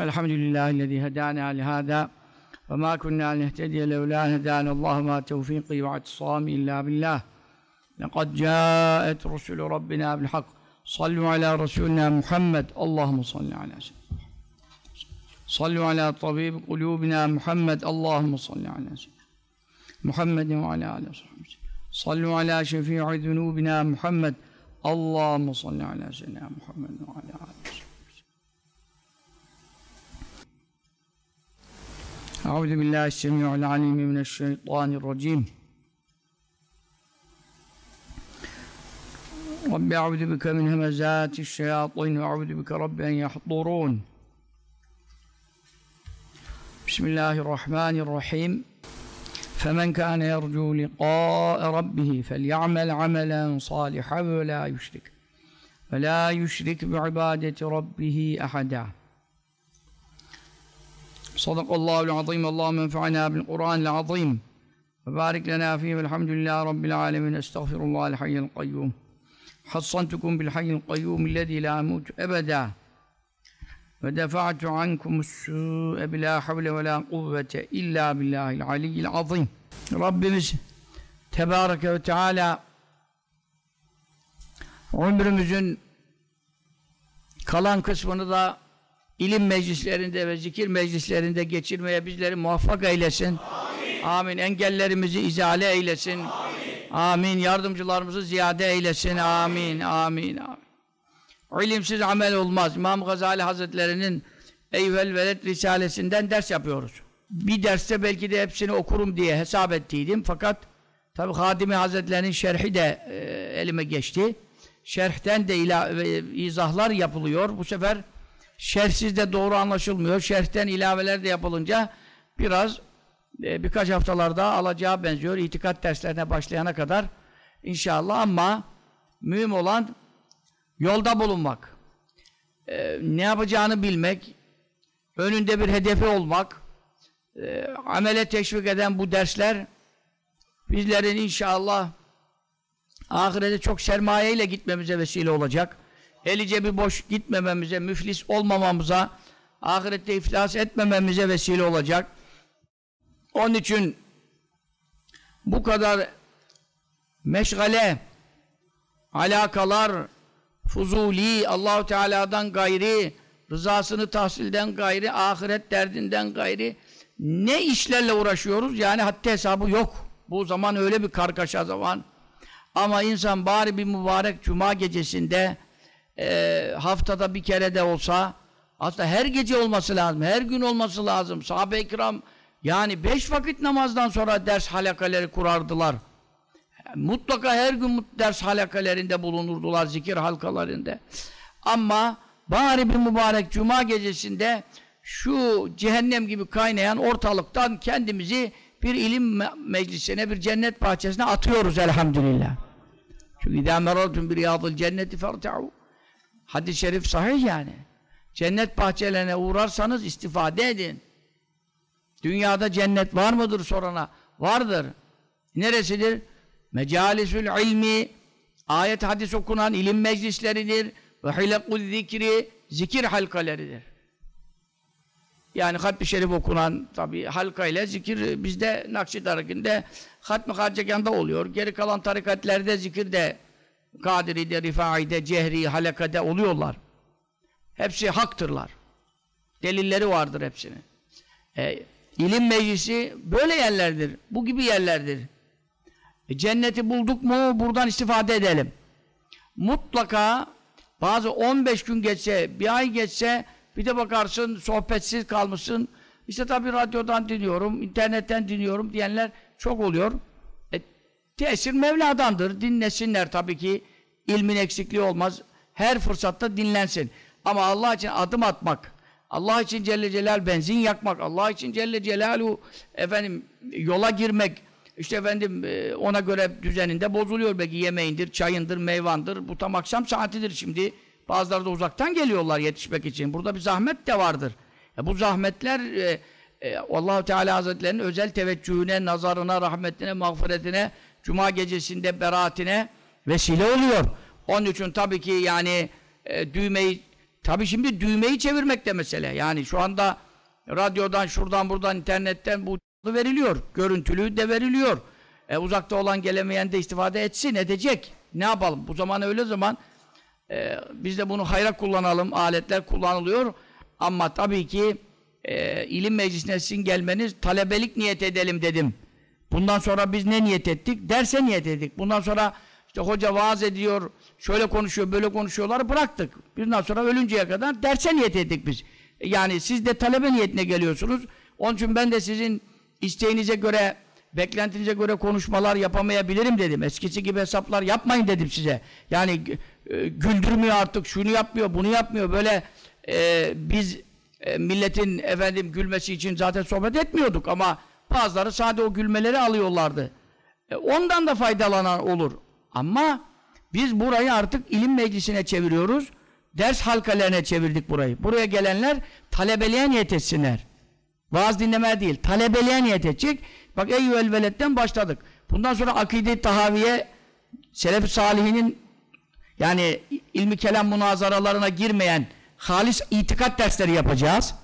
الحمد لله الذي هدانا لهذا وما كنا لنهتدي لولا أن هدانا الله ما توفيقي واعتصامي إلا بالله. لقد جاءت رسل ربنا بالحق. صلوا على رسولنا محمد. اللهم صل على سيدنا صلوا على طبيب قلوبنا محمد. اللهم صل على سيدنا محمد وعلى آله وصحبه صلوا على شفيع ذنوبنا محمد. اللهم صل على سيدنا محمد وعلى آله أعوذ بالله السميع العليم من الشيطان الرجيم. رب أعوذ بك من همزات الشياطين وأعوذ بك رب أن يحضرون. بسم الله الرحمن الرحيم. فمن كان يرجو لقاء ربه فليعمل عملا صالحا ولا يشرك ولا يشرك بعبادة ربه أحدا. صدق الله العظيم اللهم انفعنا بالقرآن العظيم وبارك لنا فيه والحمد لله رب العالمين استغفر الله الحي القيوم حصنتكم بالحي القيوم الذي لا أموت أبدا ودفعت عنكم السوء بلا حول ولا قوة إلا بالله العلي العظيم Rabbimiz Tebareke ve Teala ömrümüzün kalan kısmını da ilim meclislerinde ve zikir meclislerinde geçirmeye bizleri muvaffak eylesin. Amin. Amin. Engellerimizi izale eylesin. Amin. Amin. Yardımcılarımızı ziyade eylesin. Amin. Amin. Amin. İlimsiz amel olmaz. İmam Gazali Hazretleri'nin Eyvel Veled Risalesinden ders yapıyoruz. Bir derste belki de hepsini okurum diye hesap ettiydim. Fakat tabi Hadimi Hazretleri'nin şerhi de e, elime geçti. Şerhten de ilave, izahlar yapılıyor. Bu sefer şerhsiz de doğru anlaşılmıyor. Şerhten ilaveler de yapılınca biraz e, birkaç haftalarda alacağı benziyor. İtikat derslerine başlayana kadar inşallah ama mühim olan yolda bulunmak. E, ne yapacağını bilmek, önünde bir hedefi olmak, e, amele teşvik eden bu dersler bizlerin inşallah ahirete çok sermaye gitmemize vesile olacak eli cebi boş gitmememize, müflis olmamamıza, ahirette iflas etmememize vesile olacak. Onun için bu kadar meşgale, alakalar, fuzuli, Allahu Teala'dan gayri, rızasını tahsilden gayri, ahiret derdinden gayri ne işlerle uğraşıyoruz? Yani hatta hesabı yok. Bu zaman öyle bir kargaşa zaman. Ama insan bari bir mübarek cuma gecesinde e, haftada bir kere de olsa aslında her gece olması lazım, her gün olması lazım. Sahabe-i kiram yani beş vakit namazdan sonra ders halakaları kurardılar. Mutlaka her gün ders halakalarında bulunurdular, zikir halkalarında. Ama bari bir mübarek cuma gecesinde şu cehennem gibi kaynayan ortalıktan kendimizi bir ilim meclisine, bir cennet bahçesine atıyoruz elhamdülillah. Çünkü idâ meraltum bir riyâdıl cenneti ferte'û Hadis-i şerif sahih yani. Cennet bahçelerine uğrarsanız istifade edin. Dünyada cennet var mıdır sorana? Vardır. Neresidir? Mecalisül ilmi, ayet hadis okunan ilim meclisleridir. Ve hilekul zikri, zikir halkaleridir. Yani hatmi şerif okunan tabi halka ile zikir bizde Nakşidarıkinde hatmi harcekanda oluyor. Geri kalan tarikatlerde zikir de Kadiri'de, Rifai'de, Cehri, Halaka'da oluyorlar. Hepsi haktırlar. Delilleri vardır hepsinin. E, ilim meclisi böyle yerlerdir. Bu gibi yerlerdir. E, cenneti bulduk mu buradan istifade edelim. Mutlaka bazı 15 gün geçse, bir ay geçse bir de bakarsın sohbetsiz kalmışsın. İşte tabii radyodan dinliyorum, internetten dinliyorum diyenler çok oluyor. Tesir Mevla'dandır. Dinlesinler tabii ki. ilmin eksikliği olmaz. Her fırsatta dinlensin. Ama Allah için adım atmak, Allah için Celle Celal benzin yakmak, Allah için Celle Celaluhu efendim yola girmek, işte efendim e, ona göre düzeninde bozuluyor belki yemeğindir, çayındır, meyvandır. Bu tam akşam saatidir şimdi. Bazıları da uzaktan geliyorlar yetişmek için. Burada bir zahmet de vardır. E bu zahmetler e, e, allah Teala Hazretlerinin özel teveccühüne, nazarına, rahmetine, mağfiretine Cuma gecesinde beraatine vesile oluyor. Onun için tabii ki yani e, düğmeyi Tabii şimdi düğmeyi çevirmek de mesele. Yani şu anda radyodan, şuradan, buradan, internetten bu veriliyor. Görüntülü de veriliyor. E, uzakta olan gelemeyen de istifade etsin, edecek. Ne yapalım? Bu zaman öyle zaman e, biz de bunu hayra kullanalım. Aletler kullanılıyor. Ama tabii ki e, ilim meclisine sizin gelmeniz talebelik niyet edelim dedim. Bundan sonra biz ne niyet ettik? Derse niyet ettik. Bundan sonra işte hoca vaaz ediyor, şöyle konuşuyor, böyle konuşuyorlar bıraktık. Bundan sonra ölünceye kadar derse niyet ettik biz. Yani siz de talebe niyetine geliyorsunuz. Onun için ben de sizin isteğinize göre, beklentinize göre konuşmalar yapamayabilirim dedim. Eskisi gibi hesaplar yapmayın dedim size. Yani e, güldürmüyor artık, şunu yapmıyor, bunu yapmıyor. Böyle e, biz e, milletin efendim gülmesi için zaten sohbet etmiyorduk ama bazıları sadece o gülmeleri alıyorlardı. E, ondan da faydalanan olur. Ama biz burayı artık ilim meclisine çeviriyoruz. Ders halkalarına çevirdik burayı. Buraya gelenler talebeliğe niyet etsinler. Vaaz dinlemeye değil, talebeliğe niyet edecek. Bak Eyyüel Veled'den başladık. Bundan sonra akide tahaviye Selef-i Salihinin yani ilmi kelam münazaralarına girmeyen halis itikat dersleri yapacağız.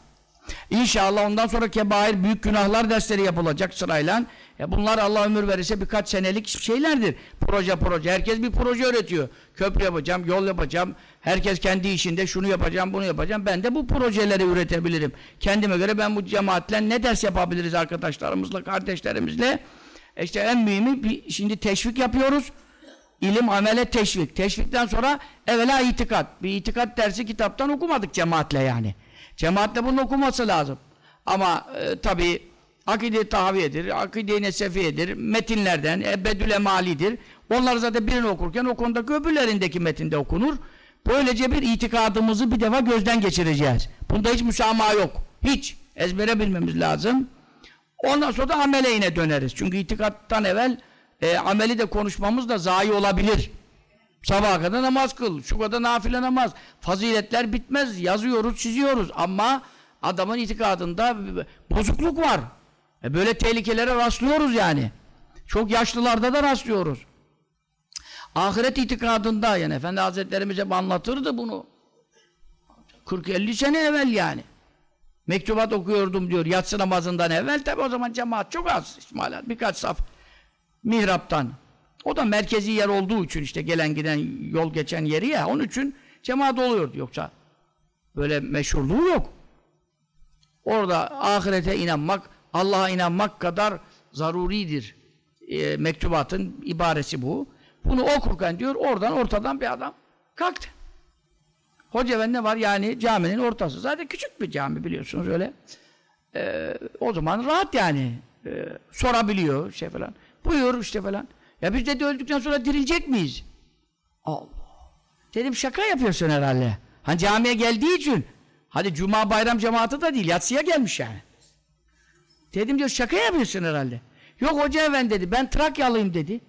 İnşallah ondan sonra kebair büyük günahlar dersleri yapılacak sırayla. E bunlar Allah ömür verirse birkaç senelik şeylerdir. Proje proje. Herkes bir proje üretiyor. Köprü yapacağım, yol yapacağım. Herkes kendi işinde şunu yapacağım, bunu yapacağım. Ben de bu projeleri üretebilirim. Kendime göre ben bu cemaatle ne ders yapabiliriz arkadaşlarımızla, kardeşlerimizle? E işte en mühimi bir, şimdi teşvik yapıyoruz. İlim, amele, teşvik. Teşvikten sonra evvela itikat. Bir itikat dersi kitaptan okumadık cemaatle yani. Cemaatle bunun okuması lazım. Ama e, tabi akide-i tahaviyedir, akide-i nesefiyedir, metinlerden, ebedül emalidir. Onlar zaten birini okurken o konudaki öbürlerindeki metinde okunur. Böylece bir itikadımızı bir defa gözden geçireceğiz. Bunda hiç müsamaha yok. Hiç. Ezbere bilmemiz lazım. Ondan sonra da amele yine döneriz. Çünkü itikattan evvel e, ameli de konuşmamız da zayi olabilir. Sabaha kadar namaz kıl, şu kadar nafile namaz. Faziletler bitmez, yazıyoruz, çiziyoruz. Ama adamın itikadında bozukluk var. E böyle tehlikelere rastlıyoruz yani. Çok yaşlılarda da rastlıyoruz. Ahiret itikadında yani Efendi Hazretlerimiz hep anlatırdı bunu. 40-50 sene evvel yani. Mektubat okuyordum diyor yatsı namazından evvel. Tabi o zaman cemaat çok az İsmail birkaç saf mihraptan. O da merkezi yer olduğu için işte gelen giden yol geçen yeri ya onun için cemaat oluyordu yoksa böyle meşhurluğu yok. Orada ahirete inanmak, Allah'a inanmak kadar zaruridir. E, mektubatın ibaresi bu. Bunu okurken diyor oradan ortadan bir adam kalktı. Hoca efendi var yani caminin ortası. Zaten küçük bir cami biliyorsunuz öyle. E, o zaman rahat yani. E, sorabiliyor şey falan. Buyur işte falan. Ya biz dedi öldükten sonra dirilecek miyiz? Allah. Dedim şaka yapıyorsun herhalde. Hani camiye geldiği için hadi cuma bayram cemaati da değil yatsıya gelmiş yani. Dedim diyor şaka yapıyorsun herhalde. Yok hoca efendi dedi ben Trakyalıyım dedi.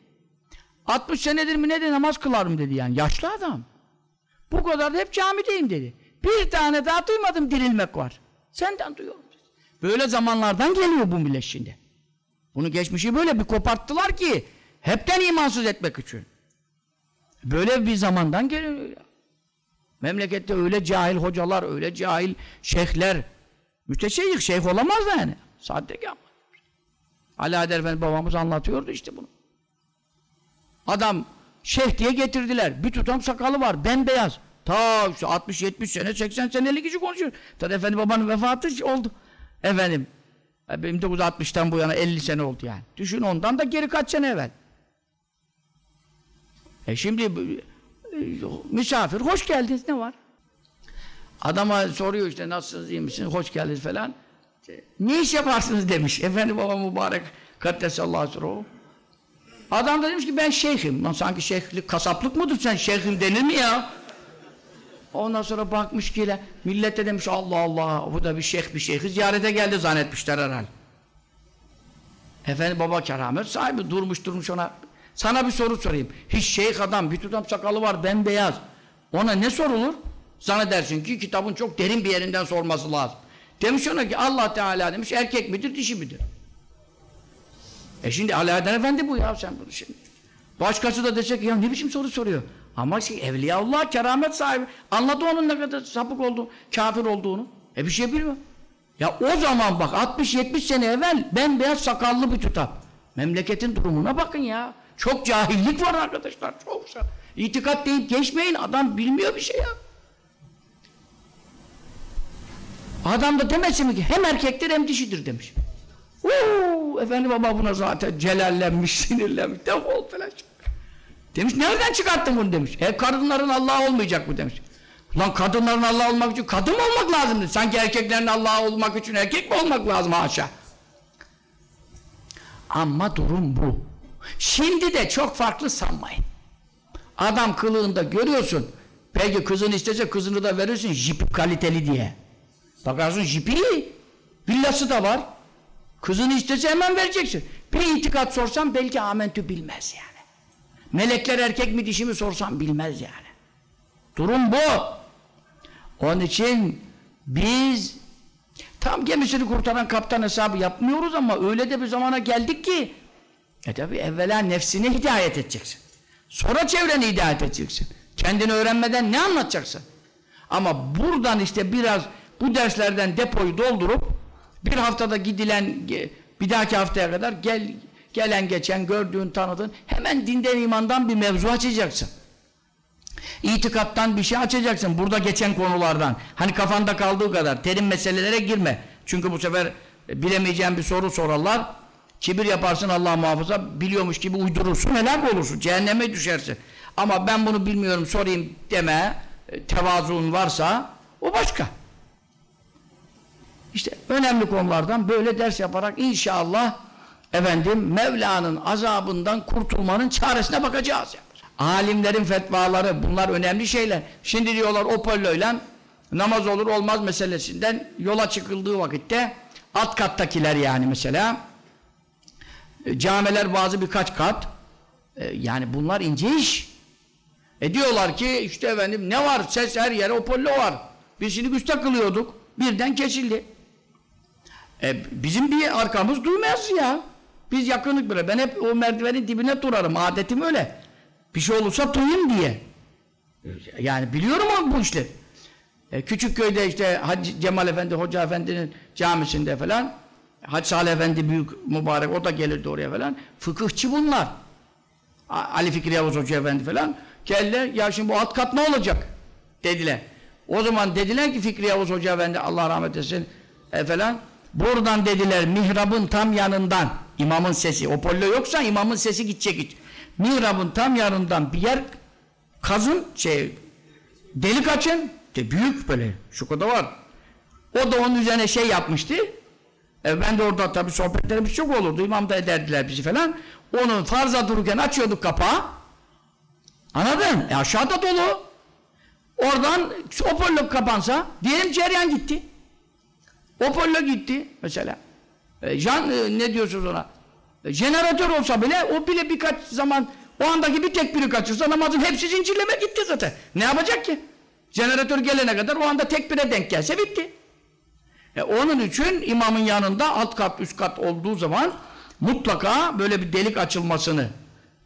60 senedir mi ne de namaz kılarım dedi yani yaşlı adam. Bu kadar da hep camideyim dedi. Bir tane daha duymadım dirilmek var. Senden duyuyorum dedi. Böyle zamanlardan geliyor bu millet şimdi. Bunu geçmişi böyle bir koparttılar ki hepten imansız etmek için. Böyle bir zamandan geliyor ya. Memlekette öyle cahil hocalar, öyle cahil şeyhler müteşeyyih şeyh olamaz da yani. Sahtekâr. Ali Adel Efendi babamız anlatıyordu işte bunu. Adam şeyh diye getirdiler. Bir tutam sakalı var, bembeyaz. Ta işte 60-70 sene, 80 senelik kişi konuşuyor. Tabi Efendi babanın vefatı oldu. Efendim, 1960'tan bu yana 50 sene oldu yani. Düşün ondan da geri kaç sene evvel. E şimdi e, misafir, hoş geldiniz ne var? Adama soruyor işte nasılsınız, iyi misiniz, hoş geldiniz falan. Ne iş yaparsınız demiş. Efendi baba mübarek kaddesallahu sürruhu. Adam da demiş ki ben şeyhim. Lan sanki şeyhlik kasaplık mıdır sen şeyhim denir mi ya? Ondan sonra bakmış ki millet de demiş Allah Allah bu da bir şeyh bir şeyhi ziyarete geldi zannetmişler herhal. Efendi baba keramet sahibi durmuş durmuş ona sana bir soru sorayım. Hiç şeyh adam bir tutam sakalı var bembeyaz. Ona ne sorulur? Zannedersin ki kitabın çok derin bir yerinden sorması lazım. Demiş ona ki Allah Teala demiş erkek midir dişi midir? E şimdi Alaaddin Efendi bu ya sen bunu şimdi. Başkası da dese ya ne biçim soru soruyor. Ama şey, Evliyaullah keramet sahibi. Anladı onun ne kadar sapık olduğunu, kafir olduğunu. E bir şey bilmiyor. Ya o zaman bak 60-70 sene evvel ben beyaz sakallı bir tutam. Memleketin durumuna bakın ya. Çok cahillik var arkadaşlar. Çok sa- İtikat deyip geçmeyin. Adam bilmiyor bir şey ya. Adam da demesin mi ki hem erkektir hem dişidir demiş. Uuu efendi baba buna zaten celallenmiş, sinirlenmiş, defol falan. Demiş nereden çıkarttın bunu demiş. E kadınların Allah olmayacak mı demiş. Ulan kadınların Allah olmak için kadın mı olmak lazım? Sanki erkeklerin Allah olmak için erkek mi olmak lazım haşa? Ama durum bu. Şimdi de çok farklı sanmayın. Adam kılığında görüyorsun. Belki kızını istese kızını da verirsin jip kaliteli diye. Bakarsın jipi. Villası da var. Kızını istese hemen vereceksin. Bir itikat sorsan belki amentü bilmez yani. Melekler erkek mi dişi mi sorsam bilmez yani. Durum bu. Onun için biz tam gemisini kurtaran kaptan hesabı yapmıyoruz ama öyle de bir zamana geldik ki e tabi evvela nefsine hidayet edeceksin. Sonra çevreni hidayet edeceksin. Kendini öğrenmeden ne anlatacaksın? Ama buradan işte biraz bu derslerden depoyu doldurup bir haftada gidilen bir dahaki haftaya kadar gel gelen geçen gördüğün tanıdığın hemen dinden imandan bir mevzu açacaksın. İtikattan bir şey açacaksın. Burada geçen konulardan. Hani kafanda kaldığı kadar. Terim meselelere girme. Çünkü bu sefer bilemeyeceğin bir soru sorarlar. Kibir yaparsın Allah muhafaza. Biliyormuş gibi uydurursun. Helak olursun. Cehenneme düşersin. Ama ben bunu bilmiyorum sorayım deme. Tevazuun varsa o başka. İşte önemli konulardan böyle ders yaparak inşallah efendim Mevla'nın azabından kurtulmanın çaresine bakacağız. Alimlerin fetvaları bunlar önemli şeyler. Şimdi diyorlar Opollo'yla namaz olur olmaz meselesinden yola çıkıldığı vakitte alt kattakiler yani mesela e, camiler bazı birkaç kat e, yani bunlar ince iş. E diyorlar ki işte efendim ne var ses her yere Opollo var. Biz şimdi güçte kılıyorduk. Birden kesildi. E, bizim bir arkamız duymaz ya. Biz yakınlık böyle. Ben hep o merdivenin dibine durarım. Adetim öyle. Bir şey olursa duyayım diye. Yani biliyorum o bu işleri. E, küçük köyde işte Hacı Cemal Efendi, Hoca Efendi'nin camisinde falan Hacı Salih Efendi büyük mübarek o da gelirdi oraya falan. Fıkıhçı bunlar. Ali Fikri Yavuz Hoca Efendi falan. Geldiler ya şimdi bu alt kat ne olacak? Dediler. O zaman dediler ki Fikri Yavuz Hoca Efendi Allah rahmet etsin e, falan Buradan dediler mihrabın tam yanından imamın sesi. O pollo yoksa imamın sesi gidecek hiç. Mihrabın tam yanından bir yer kazın şey delik açın. De büyük böyle şu kadar var. O da onun üzerine şey yapmıştı. E ben de orada tabii sohbetlerimiz çok olurdu. İmam da ederdiler bizi falan. Onun farza dururken açıyorduk kapağı. Anladın? E aşağıda dolu. Oradan pollo kapansa diyelim ceryan gitti. Opollo gitti mesela. E, jan, e, ne diyorsunuz ona? E, jeneratör olsa bile o bile birkaç zaman o andaki bir tek biri kaçırsa namazın hepsi zincirleme gitti zaten. Ne yapacak ki? Jeneratör gelene kadar o anda tek bire denk gelse bitti. E, onun için imamın yanında alt kat üst kat olduğu zaman mutlaka böyle bir delik açılmasını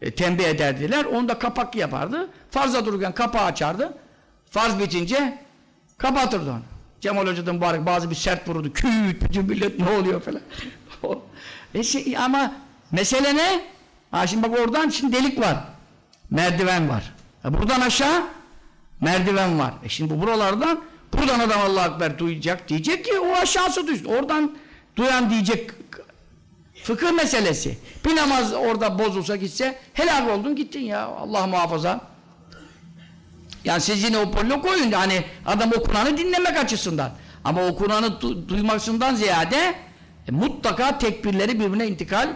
e, tembih ederdiler. Onu da kapak yapardı. Farzda dururken kapağı açardı. Farz bitince kapatırdı onu. Cemal Hoca'dan mübarek bazı bir sert vurdu. Küt bütün millet ne oluyor falan. e şey, ama mesele ne? Ha şimdi bak oradan şimdi delik var. Merdiven var. E buradan aşağı merdiven var. E şimdi bu buralardan buradan adam Allah Ekber duyacak diyecek ki o aşağısı duysun. Oradan duyan diyecek fıkıh meselesi. Bir namaz orada bozulsa gitse helak oldun gittin ya Allah muhafaza. Yani siz yine o pollo koyun hani adam o Kur'an'ı dinlemek açısından. Ama o Kur'an'ı du duymasından ziyade e, mutlaka tekbirleri birbirine intikal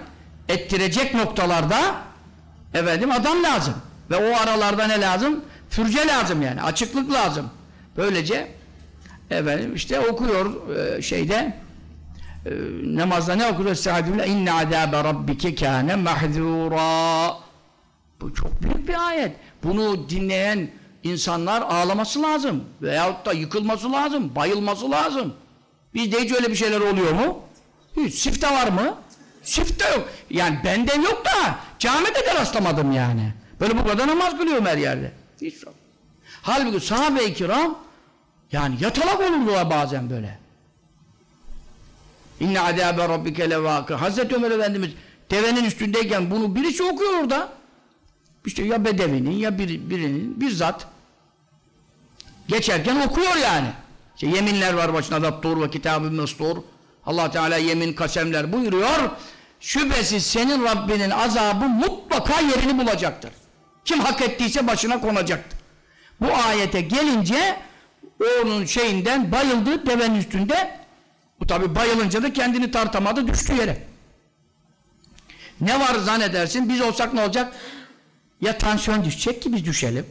ettirecek noktalarda efendim adam lazım. Ve o aralarda ne lazım? Fürce lazım yani. Açıklık lazım. Böylece efendim işte okuyor e, şeyde e, namazda ne okuyor? Estağfirullah inne azâbe rabbike kâne mahzûrâ Bu çok büyük bir ayet. Bunu dinleyen insanlar ağlaması lazım. Veyahut da yıkılması lazım. Bayılması lazım. Bizde hiç öyle bir şeyler oluyor mu? Hiç. Sifte var mı? Sifte yok. Yani bende yok da camide de rastlamadım yani. Böyle bu kadar namaz kılıyorum her yerde. Hiç yok. Halbuki sahabe-i kiram yani yatalak olurdular bazen böyle. İnne azâbe rabbike levâkı. Hazreti Ömer Efendimiz devenin üstündeyken bunu birisi okuyor orada. İşte ya bedevinin ya bir, birinin bir zat geçerken okuyor yani. İşte yeminler var başına da dur ve kitab-ı mestur. Allah Teala yemin kasemler buyuruyor. Şüphesiz senin Rabbinin azabı mutlaka yerini bulacaktır. Kim hak ettiyse başına konacaktır. Bu ayete gelince onun şeyinden bayıldı devenin üstünde. Bu tabi bayılınca da kendini tartamadı düştü yere. Ne var zannedersin biz olsak ne olacak? Ya tansiyon düşecek ki biz düşelim.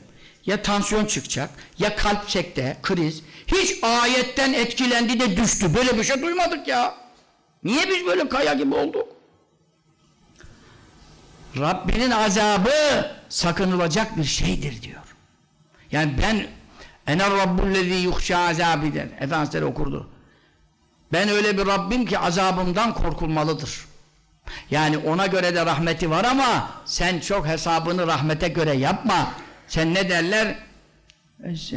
Ya tansiyon çıkacak. Ya kalp sekte, kriz. Hiç ayetten etkilendi de düştü. Böyle bir şey duymadık ya. Niye biz böyle kaya gibi olduk? Rabbinin azabı sakınılacak bir şeydir diyor. Yani ben ener rabbullezî yuhşâ azâbiden Efendimiz okurdu. Ben öyle bir Rabbim ki azabımdan korkulmalıdır. Yani ona göre de rahmeti var ama sen çok hesabını rahmete göre yapma. Sen ne derler?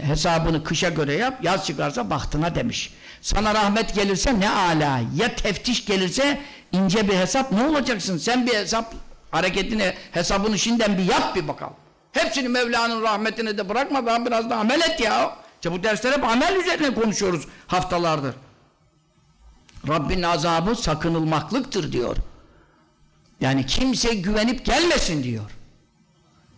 Hesabını kışa göre yap, yaz çıkarsa bahtına demiş. Sana rahmet gelirse ne ala, ya teftiş gelirse ince bir hesap ne olacaksın? Sen bir hesap hareketini, hesabını şimdiden bir yap bir bakalım. Hepsini Mevla'nın rahmetine de bırakma, ben biraz da amel et ya. İşte bu dersler hep amel üzerine konuşuyoruz haftalardır. Rabbin azabı sakınılmaklıktır diyor. Yani kimse güvenip gelmesin diyor.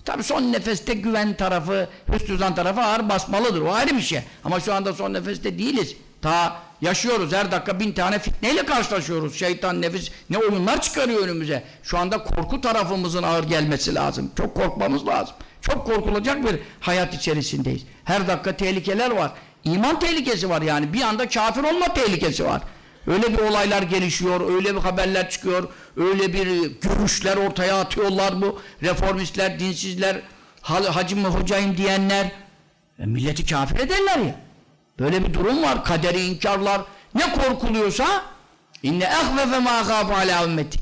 Tabi son nefeste güven tarafı, hüsnüzan tarafı ağır basmalıdır. O ayrı bir şey. Ama şu anda son nefeste değiliz. Ta yaşıyoruz. Her dakika bin tane fitneyle karşılaşıyoruz. Şeytan, nefis ne oyunlar çıkarıyor önümüze. Şu anda korku tarafımızın ağır gelmesi lazım. Çok korkmamız lazım. Çok korkulacak bir hayat içerisindeyiz. Her dakika tehlikeler var. İman tehlikesi var yani. Bir anda kafir olma tehlikesi var. Öyle bir olaylar gelişiyor, öyle bir haberler çıkıyor, öyle bir görüşler ortaya atıyorlar bu reformistler, dinsizler, hacım mı hocayım diyenler. E, milleti kafir ederler ya. Böyle bir durum var, kaderi inkarlar. Ne korkuluyorsa inne ehvefe ma gâfu alâ ümmeti.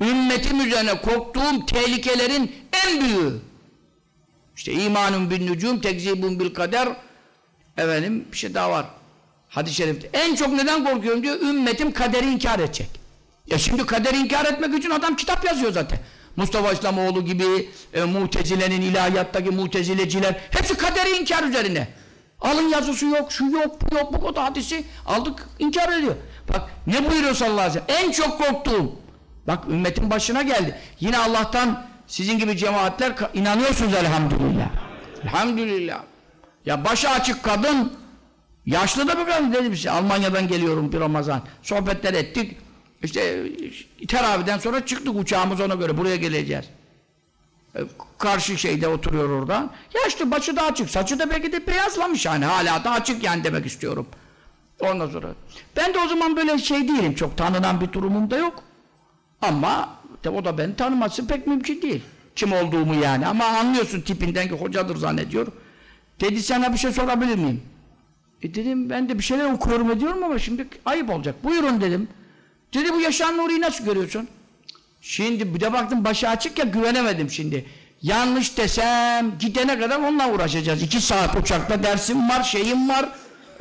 Ümmetim üzerine korktuğum tehlikelerin en büyüğü. İşte imanun bin nücum, tekzibun bil kader. Efendim bir şey daha var. Hadis-i şerifte. En çok neden korkuyorum diyor, ümmetim kaderi inkar edecek. Ya şimdi kaderi inkar etmek için adam kitap yazıyor zaten. Mustafa İslamoğlu gibi e, mutezilenin ilahiyattaki mutezileciler hepsi kaderi inkar üzerine. Alın yazısı yok, şu yok, bu yok, bu kadar hadisi aldık, inkar ediyor. Bak ne buyuruyor sallallahu aleyhi ve sellem? En çok korktuğum. Bak ümmetin başına geldi. Yine Allah'tan sizin gibi cemaatler inanıyorsunuz elhamdülillah. Elhamdülillah. Ya başı açık kadın Yaşlı da bir kadın dedi bize. Almanya'dan geliyorum bir Ramazan. Sohbetler ettik. İşte teraviden sonra çıktık uçağımız ona göre. Buraya geleceğiz. E, karşı şeyde oturuyor orada. Yaşlı başı da açık. Saçı da belki de beyazlamış yani. Hala da açık yani demek istiyorum. Ondan sonra. Ben de o zaman böyle şey değilim. Çok tanınan bir durumum da yok. Ama de o da beni tanıması pek mümkün değil. Kim olduğumu yani. Ama anlıyorsun tipinden ki hocadır zannediyor. Dedi sana bir şey sorabilir miyim? E dedim ben de bir şeyler okuyorum ediyorum ama şimdi ayıp olacak. Buyurun dedim. Dedi bu yaşayan Nuri'yi nasıl görüyorsun? Şimdi bir de baktım başı açık ya güvenemedim şimdi. Yanlış desem gidene kadar onunla uğraşacağız. İki saat uçakta dersim var, şeyim var.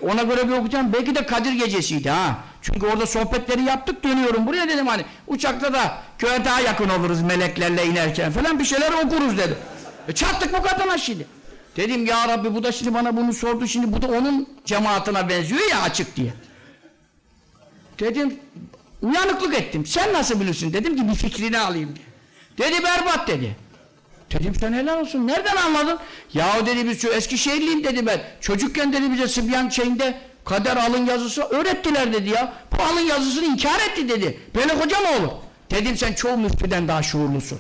Ona göre bir okuyacağım. Belki de Kadir gecesiydi ha. Çünkü orada sohbetleri yaptık dönüyorum buraya dedim hani uçakta da köye daha yakın oluruz meleklerle inerken falan bir şeyler okuruz dedim. E çattık bu kadına şimdi. Dedim ya Rabbi bu da şimdi bana bunu sordu şimdi bu da onun cemaatine benziyor ya açık diye. Dedim uyanıklık ettim. Sen nasıl bilirsin? Dedim ki bir fikrini alayım diye. Dedi berbat dedi. Dedim sen helal olsun. Nereden anladın? Ya dedi biz Eskişehirliyim dedi ben. Çocukken dedi bize Sıbyan şeyinde kader alın yazısı öğrettiler dedi ya. Bu alın yazısını inkar etti dedi. Böyle koca mı olur? Dedim sen çoğu müftüden daha şuurlusun.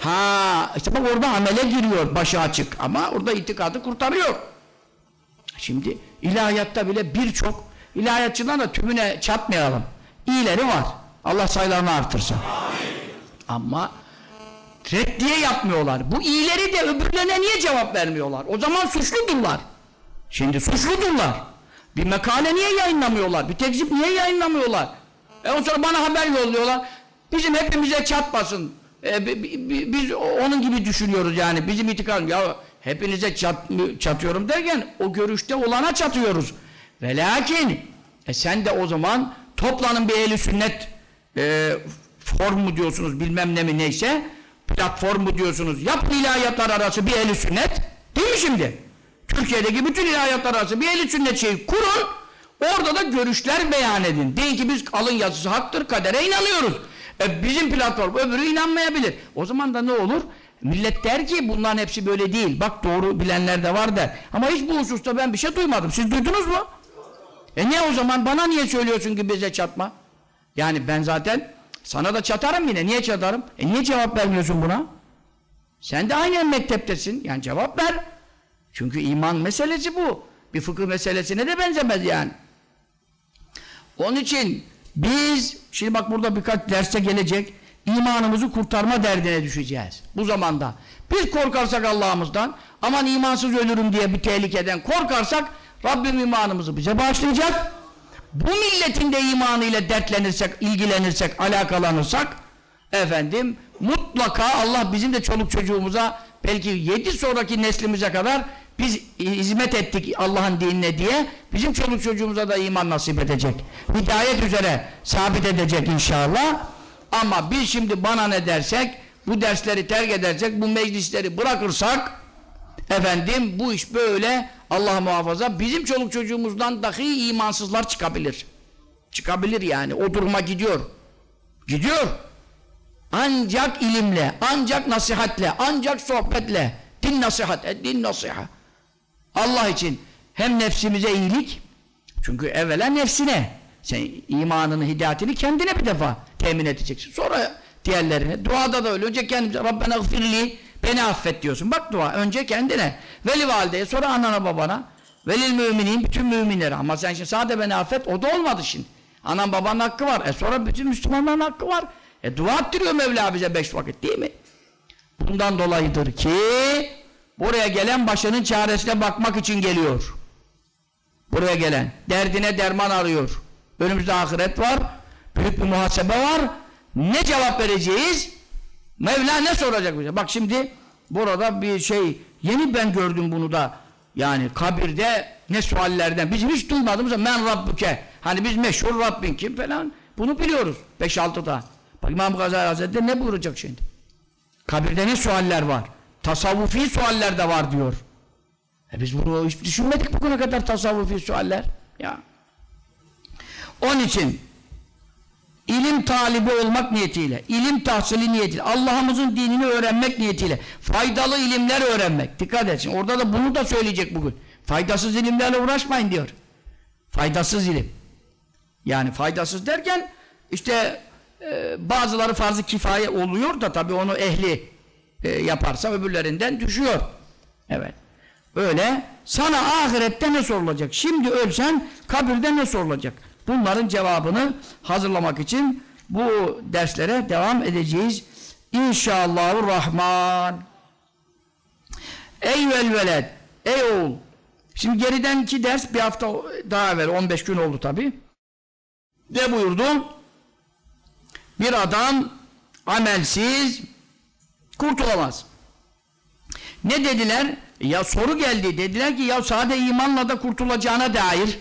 Ha, işte bak orada amele giriyor başı açık ama orada itikadı kurtarıyor. Şimdi ilahiyatta bile birçok ilahiyatçıdan da tümüne çatmayalım. İyileri var. Allah sayılarını artırsın. Amin. Ama reddiye yapmıyorlar. Bu iyileri de öbürlerine niye cevap vermiyorlar? O zaman suçludurlar. Şimdi suçludurlar. Bir makale niye yayınlamıyorlar? Bir tekzip niye yayınlamıyorlar? E o sonra bana haber yolluyorlar. Bizim hepimize çatmasın. E, bi- bi- bi- biz onun gibi düşünüyoruz yani. Bizim itikadımız. Ya hepinize çat, çatıyorum derken o görüşte olana çatıyoruz. Ve lakin e sen de o zaman toplanın bir ehli sünnet e, form mu diyorsunuz bilmem ne mi neyse platform mu diyorsunuz. Yapın ilahiyatlar arası bir ehli sünnet. Değil mi şimdi? Türkiye'deki bütün ilahiyatlar arası bir ehli sünnet şeyi kurun. Orada da görüşler beyan edin. Deyin ki biz alın yazısı haktır, kadere inanıyoruz. E bizim platform öbürü inanmayabilir. O zaman da ne olur? Millet der ki bunların hepsi böyle değil. Bak doğru bilenler de var der. Ama hiç bu hususta ben bir şey duymadım. Siz duydunuz mu? E niye o zaman bana niye söylüyorsun ki bize çatma? Yani ben zaten sana da çatarım yine. Niye çatarım? E niye cevap vermiyorsun buna? Sen de aynı mekteptesin. Yani cevap ver. Çünkü iman meselesi bu. Bir fıkıh meselesine de benzemez yani. Onun için biz, şimdi bak burada birkaç derste gelecek, imanımızı kurtarma derdine düşeceğiz. Bu zamanda. Biz korkarsak Allah'ımızdan, aman imansız ölürüm diye bir tehlikeden korkarsak, Rabbim imanımızı bize bağışlayacak. Bu milletin de imanıyla dertlenirsek, ilgilenirsek, alakalanırsak, efendim, mutlaka Allah bizim de çoluk çocuğumuza, belki yedi sonraki neslimize kadar biz hizmet ettik Allah'ın dinine diye bizim çoluk çocuğumuza da iman nasip edecek. Hidayet üzere sabit edecek inşallah. Ama biz şimdi bana ne dersek, bu dersleri terk edersek, bu meclisleri bırakırsak efendim bu iş böyle Allah muhafaza bizim çoluk çocuğumuzdan dahi imansızlar çıkabilir. Çıkabilir yani. O duruma gidiyor. Gidiyor. Ancak ilimle, ancak nasihatle, ancak sohbetle, din nasihat, e, din nasiha. Allah için hem nefsimize iyilik, çünkü evvela nefsine, sen imanını, hidayetini kendine bir defa temin edeceksin. Sonra diğerlerine, duada da öyle. Önce kendimize, Rabbena gfirli, beni affet diyorsun. Bak dua, önce kendine. Veli valideye, sonra anana babana, velil müminin, bütün müminlere. Ama sen şimdi sadece beni affet, o da olmadı şimdi. Anan babanın hakkı var. E sonra bütün Müslümanların hakkı var. E dua ettiriyor Mevla bize beş vakit değil mi? Bundan dolayıdır ki buraya gelen başının çaresine bakmak için geliyor. Buraya gelen. Derdine derman arıyor. Önümüzde ahiret var. Büyük bir muhasebe var. Ne cevap vereceğiz? Mevla ne soracak bize? Bak şimdi burada bir şey yeni ben gördüm bunu da. Yani kabirde ne suallerden? Bizim hiç duymadığımız men rabbuke. Hani biz meşhur Rabbin kim falan? Bunu biliyoruz. 5-6 da. Bak İmam Gazali Hazretleri ne buyuracak şimdi? Kabirde ne sualler var? Tasavvufi sualler de var diyor. E biz bunu hiç düşünmedik bugüne kadar tasavvufi sualler. Ya. Onun için ilim talibi olmak niyetiyle, ilim tahsili niyetiyle, Allah'ımızın dinini öğrenmek niyetiyle, faydalı ilimler öğrenmek. Dikkat etsin. Orada da bunu da söyleyecek bugün. Faydasız ilimlerle uğraşmayın diyor. Faydasız ilim. Yani faydasız derken işte e, bazıları farz-ı kifaye oluyor da tabii onu ehli e, yaparsa öbürlerinden düşüyor. Evet. Öyle sana ahirette ne sorulacak? Şimdi ölsen kabirde ne sorulacak? Bunların cevabını hazırlamak için bu derslere devam edeceğiz. İnşallahurrahman. Ey velveled, ey oğul. Şimdi geriden iki ders bir hafta daha evvel, 15 gün oldu tabi. Ne buyurdu? Bir adam amelsiz kurtulamaz. Ne dediler? Ya soru geldi. Dediler ki ya sade imanla da kurtulacağına dair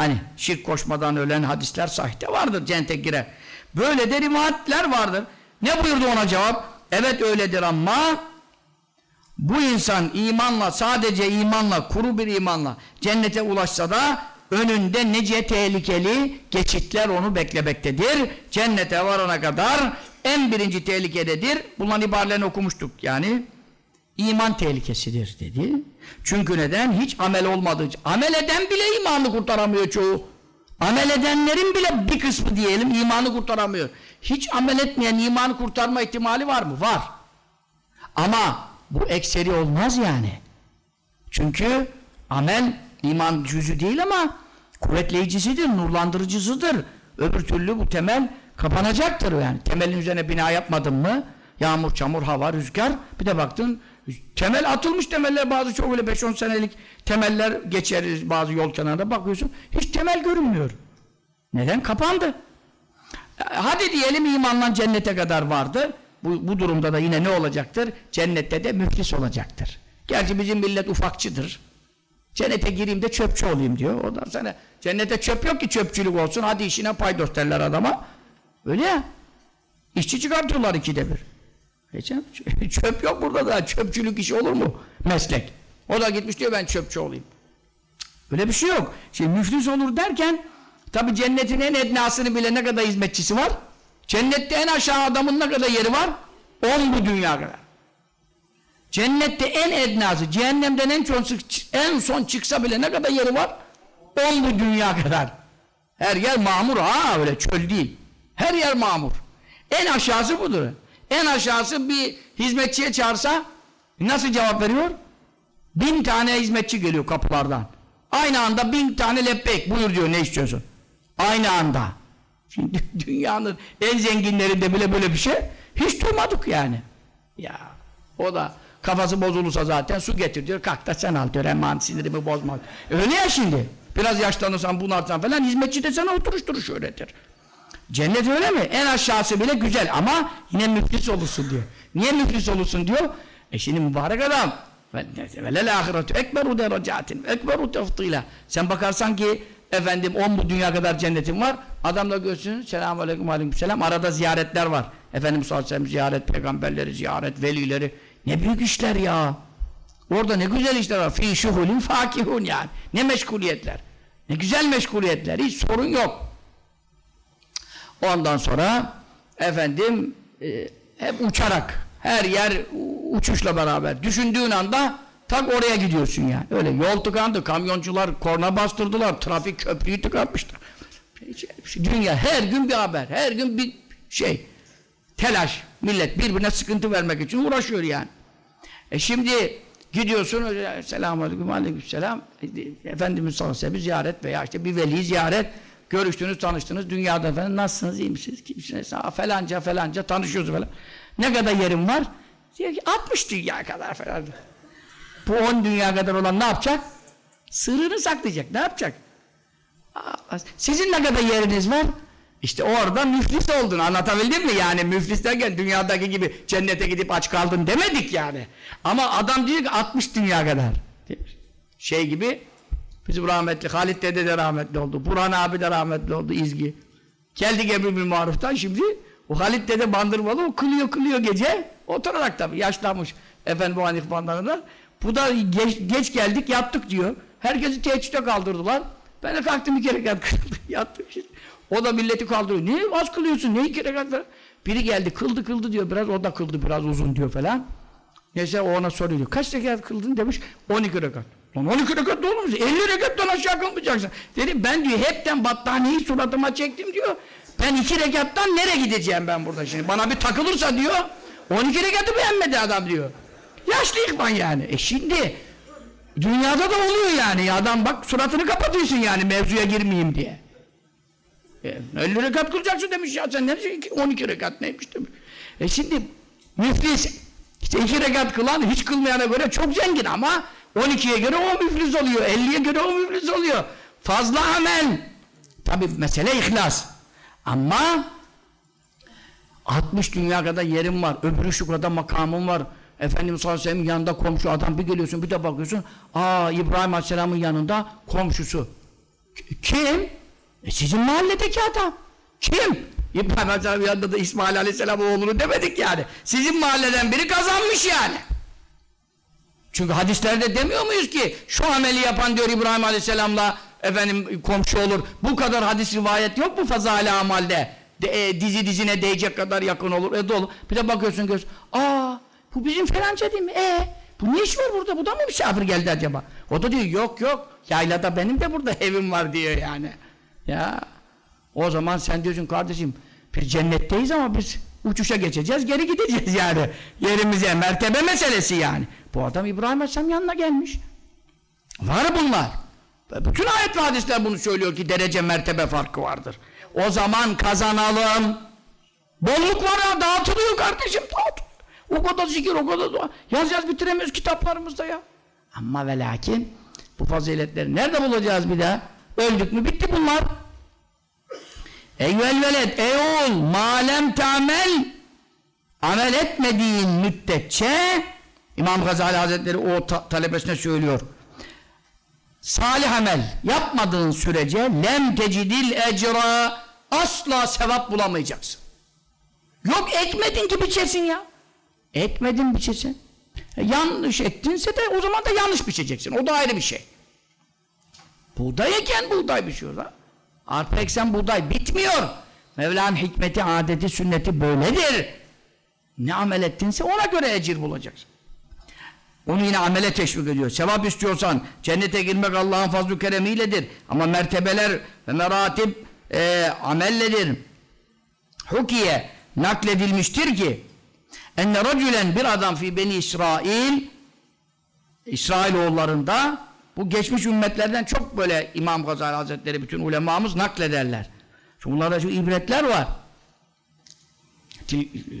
Hani şirk koşmadan ölen hadisler sahte vardır cennete girer. Böyle de rivayetler vardır. Ne buyurdu ona cevap? Evet öyledir ama bu insan imanla sadece imanla kuru bir imanla cennete ulaşsa da önünde nice tehlikeli geçitler onu beklemektedir. Cennete varana kadar en birinci tehlikededir. Bunların ibarelerini okumuştuk yani iman tehlikesidir dedi. Çünkü neden? Hiç amel olmadığı Amel eden bile imanı kurtaramıyor çoğu. Amel edenlerin bile bir kısmı diyelim imanı kurtaramıyor. Hiç amel etmeyen imanı kurtarma ihtimali var mı? Var. Ama bu ekseri olmaz yani. Çünkü amel iman cüzü değil ama kuvvetleyicisidir, nurlandırıcısıdır. Öbür türlü bu temel kapanacaktır yani. Temelin üzerine bina yapmadın mı? Yağmur, çamur, hava, rüzgar. Bir de baktın temel atılmış temeller bazı çok öyle 5-10 senelik temeller geçeriz bazı yol kenarında bakıyorsun. Hiç temel görünmüyor. Neden? Kapandı. Hadi diyelim imanla cennete kadar vardı. Bu, bu durumda da yine ne olacaktır? Cennette de müflis olacaktır. Gerçi bizim millet ufakçıdır. Cennete gireyim de çöpçü olayım diyor. Ondan sonra cennete çöp yok ki çöpçülük olsun. Hadi işine paydos derler adama. Öyle ya. İşçi çıkartıyorlar ikide bir. Geçen çöp yok burada da çöpçülük işi olur mu? Meslek. O da gitmiş diyor ben çöpçü olayım. Öyle bir şey yok. Şimdi müflis olur derken tabi cennetin en ednasını bile ne kadar hizmetçisi var? Cennette en aşağı adamın ne kadar yeri var? On bu dünya kadar. Cennette en ednası, cehennemden en son, en son çıksa bile ne kadar yeri var? On bu dünya kadar. Her yer mamur ha öyle çöl değil. Her yer mamur. En aşağısı budur. En aşağısı bir hizmetçiye çağırsa nasıl cevap veriyor? Bin tane hizmetçi geliyor kapılardan. Aynı anda bin tane lebbek buyur diyor ne istiyorsun? Aynı anda. Şimdi dünyanın en zenginlerinde bile böyle bir şey hiç duymadık yani. Ya o da kafası bozulursa zaten su getir diyor. Kalk da sen al diyor. Hemen sinirimi bozma. Öyle ya şimdi. Biraz yaşlanırsan bunarsan falan hizmetçi de sana oturuşturuş öğretir. Cennet öyle mi? En aşağısı bile güzel ama yine müflis olursun diyor. Niye müflis olursun diyor? E şimdi mübarek adam. Velel ahiretu ekberu derecatin ekberu tefdila sen bakarsan ki efendim on bu dünya kadar cennetin var. Adamla görsün selamun aleyküm aleyküm selam. Arada ziyaretler var. Efendim sallallahu ziyaret peygamberleri ziyaret velileri. Ne büyük işler ya. Orada ne güzel işler var. Fi şuhulin fakihun yani. Ne meşguliyetler. Ne güzel meşguliyetler. Hiç sorun yok ondan sonra efendim e, hep uçarak her yer uçuşla beraber. Düşündüğün anda tak oraya gidiyorsun yani. Öyle yol tıkandı, kamyoncular korna bastırdılar, trafik köprüyü tıkanmıştı. Dünya her gün bir haber, her gün bir şey. Telaş. Millet birbirine sıkıntı vermek için uğraşıyor yani. E şimdi gidiyorsun, selamun aleyküm, aleyküm selam. Efendimiz sallallahu aleyhi ve sellem ziyaret veya işte bir veli ziyaret. Görüştünüz, tanıştınız. Dünyada efendim nasılsınız, iyi misiniz, kimsiniz? Aa, falanca falanca tanışıyoruz falan. Ne kadar yerim var? Diyor ki 60 dünya kadar falan. Bu 10 dünya kadar olan ne yapacak? Sırrını saklayacak. Ne yapacak? Sizin ne kadar yeriniz var? İşte orada müflis oldun. Anlatabildim mi? Yani müflis derken dünyadaki gibi cennete gidip aç kaldın demedik yani. Ama adam diyor ki 60 dünya kadar. Şey gibi bizim rahmetli Halit dede de rahmetli oldu. Burhan abi de rahmetli oldu İzgi. Geldik Emri Bil Maruf'tan şimdi o Halit dede bandırmalı o kılıyor kılıyor gece oturarak tabi yaşlanmış efendim bu Hanif bandlarında. Bu da geç, geç geldik yattık diyor. Herkesi teheccüde kaldırdılar. Ben de kalktım rekat kıldım yattım işte. O da milleti kaldırıyor. Niye az kılıyorsun? Ne iki rekat falan? Biri geldi kıldı kıldı diyor biraz o da kıldı biraz uzun diyor falan. Neyse o ona soruyor. Kaç rekat kıldın demiş. 12 rekat. Lan 12 rekat mu? 50 rekattan aşağı kılmayacaksın. Dedim ben diyor hepten battaniyeyi suratıma çektim diyor. Ben iki rekattan nereye gideceğim ben burada şimdi? Bana bir takılırsa diyor, 12 rekatı beğenmedi adam diyor. Yaşlı ihvan yani. E şimdi, dünyada da oluyor yani. Adam bak suratını kapatıyorsun yani mevzuya girmeyeyim diye. E, 50 rekat kılacaksın demiş ya sen ne 12 rekat neymiş demiş. E şimdi, müflis, işte iki rekat kılan hiç kılmayana göre çok zengin ama 12'ye göre o müflis oluyor, 50'ye göre o müflis oluyor. Fazla amel. Tabi mesele ihlas. Ama 60 dünya kadar yerim var, öbürü şu kadar makamım var. Efendimiz sallallahu aleyhi ve yanında komşu adam bir geliyorsun bir de bakıyorsun. Aa İbrahim aleyhisselamın yanında komşusu. Kim? E sizin mahalledeki adam. Kim? İbrahim aleyhisselamın yanında da İsmail aleyhisselam oğlunu demedik yani. Sizin mahalleden biri kazanmış yani. Çünkü hadislerde demiyor muyuz ki şu ameli yapan diyor İbrahim aleyhisselamla efendim komşu olur. Bu kadar hadis rivayet yok mu fazale amalde? De, e, dizi dizine değecek kadar yakın olur. E dolu. Bir de bakıyorsun göz. Aa bu bizim falanca değil mi? E bu ne iş var burada? Bu da mı misafir geldi acaba? O da diyor yok yok. Yaylada benim de burada evim var diyor yani. Ya o zaman sen diyorsun kardeşim biz cennetteyiz ama biz uçuşa geçeceğiz geri gideceğiz yani. Yerimize mertebe meselesi yani. Bu adam İbrahim Aleyhisselam yanına gelmiş. Var bunlar. Bütün ayet ve hadisler bunu söylüyor ki derece mertebe farkı vardır. O zaman kazanalım. Bolluk var ya dağıtılıyor kardeşim dağıt. O kadar zikir o kadar dua. Yaz yaz bitiremiyoruz kitaplarımızda ya. Ama ve lakin bu faziletleri nerede bulacağız bir daha? Öldük mü bitti bunlar. Eyvel veled, ey oğul, malem tamel, amel etmediğin müddetçe, İmam Gazali Hazretleri o ta talebesine söylüyor, salih amel yapmadığın sürece lem tecidil ecra asla sevap bulamayacaksın. Yok ekmedin ki biçesin ya. Ekmedin biçesin. E, yanlış ektinse de o zaman da yanlış biçeceksin. O da ayrı bir şey. Buğday eken buğday biçiyor da. Arpa eksen buğday bitmiyor. Mevla'nın hikmeti, adeti, sünneti böyledir. Ne amel ettinse ona göre ecir bulacaksın. Onu yine amele teşvik ediyor. Sevap istiyorsan cennete girmek Allah'ın fazl-ı keremiyledir. Ama mertebeler ve meratip e, amelledir. Hukiye nakledilmiştir ki enne racülen bir adam fi beni İsrail İsrailoğullarında bu geçmiş ümmetlerden çok böyle İmam Gazali Hazretleri bütün ulemamız naklederler. Çünkü bunlarda çok ibretler var.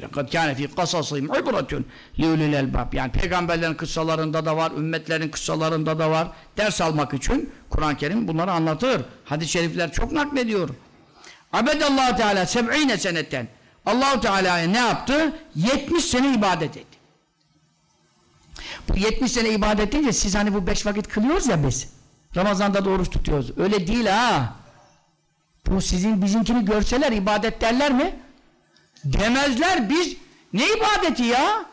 لَقَدْ كَانَ ف۪ي قَصَصِهِمْ عِبْرَةٌ لِيُلِلْ elbab. Yani peygamberlerin kıssalarında da var, ümmetlerin kıssalarında da var. Ders almak için Kur'an-ı Kerim bunları anlatır. Hadis-i şerifler çok naklediyor. Abedallahu Teala seb'ine senetten. Allahu Teala'ya ne yaptı? 70 sene ibadet etti. Bu 70 sene ibadet edince siz hani bu 5 vakit kılıyoruz ya biz. Ramazan'da da oruç tutuyoruz. Öyle değil ha. Bu sizin bizimkini görseler ibadet derler mi? Demezler biz ne ibadeti ya?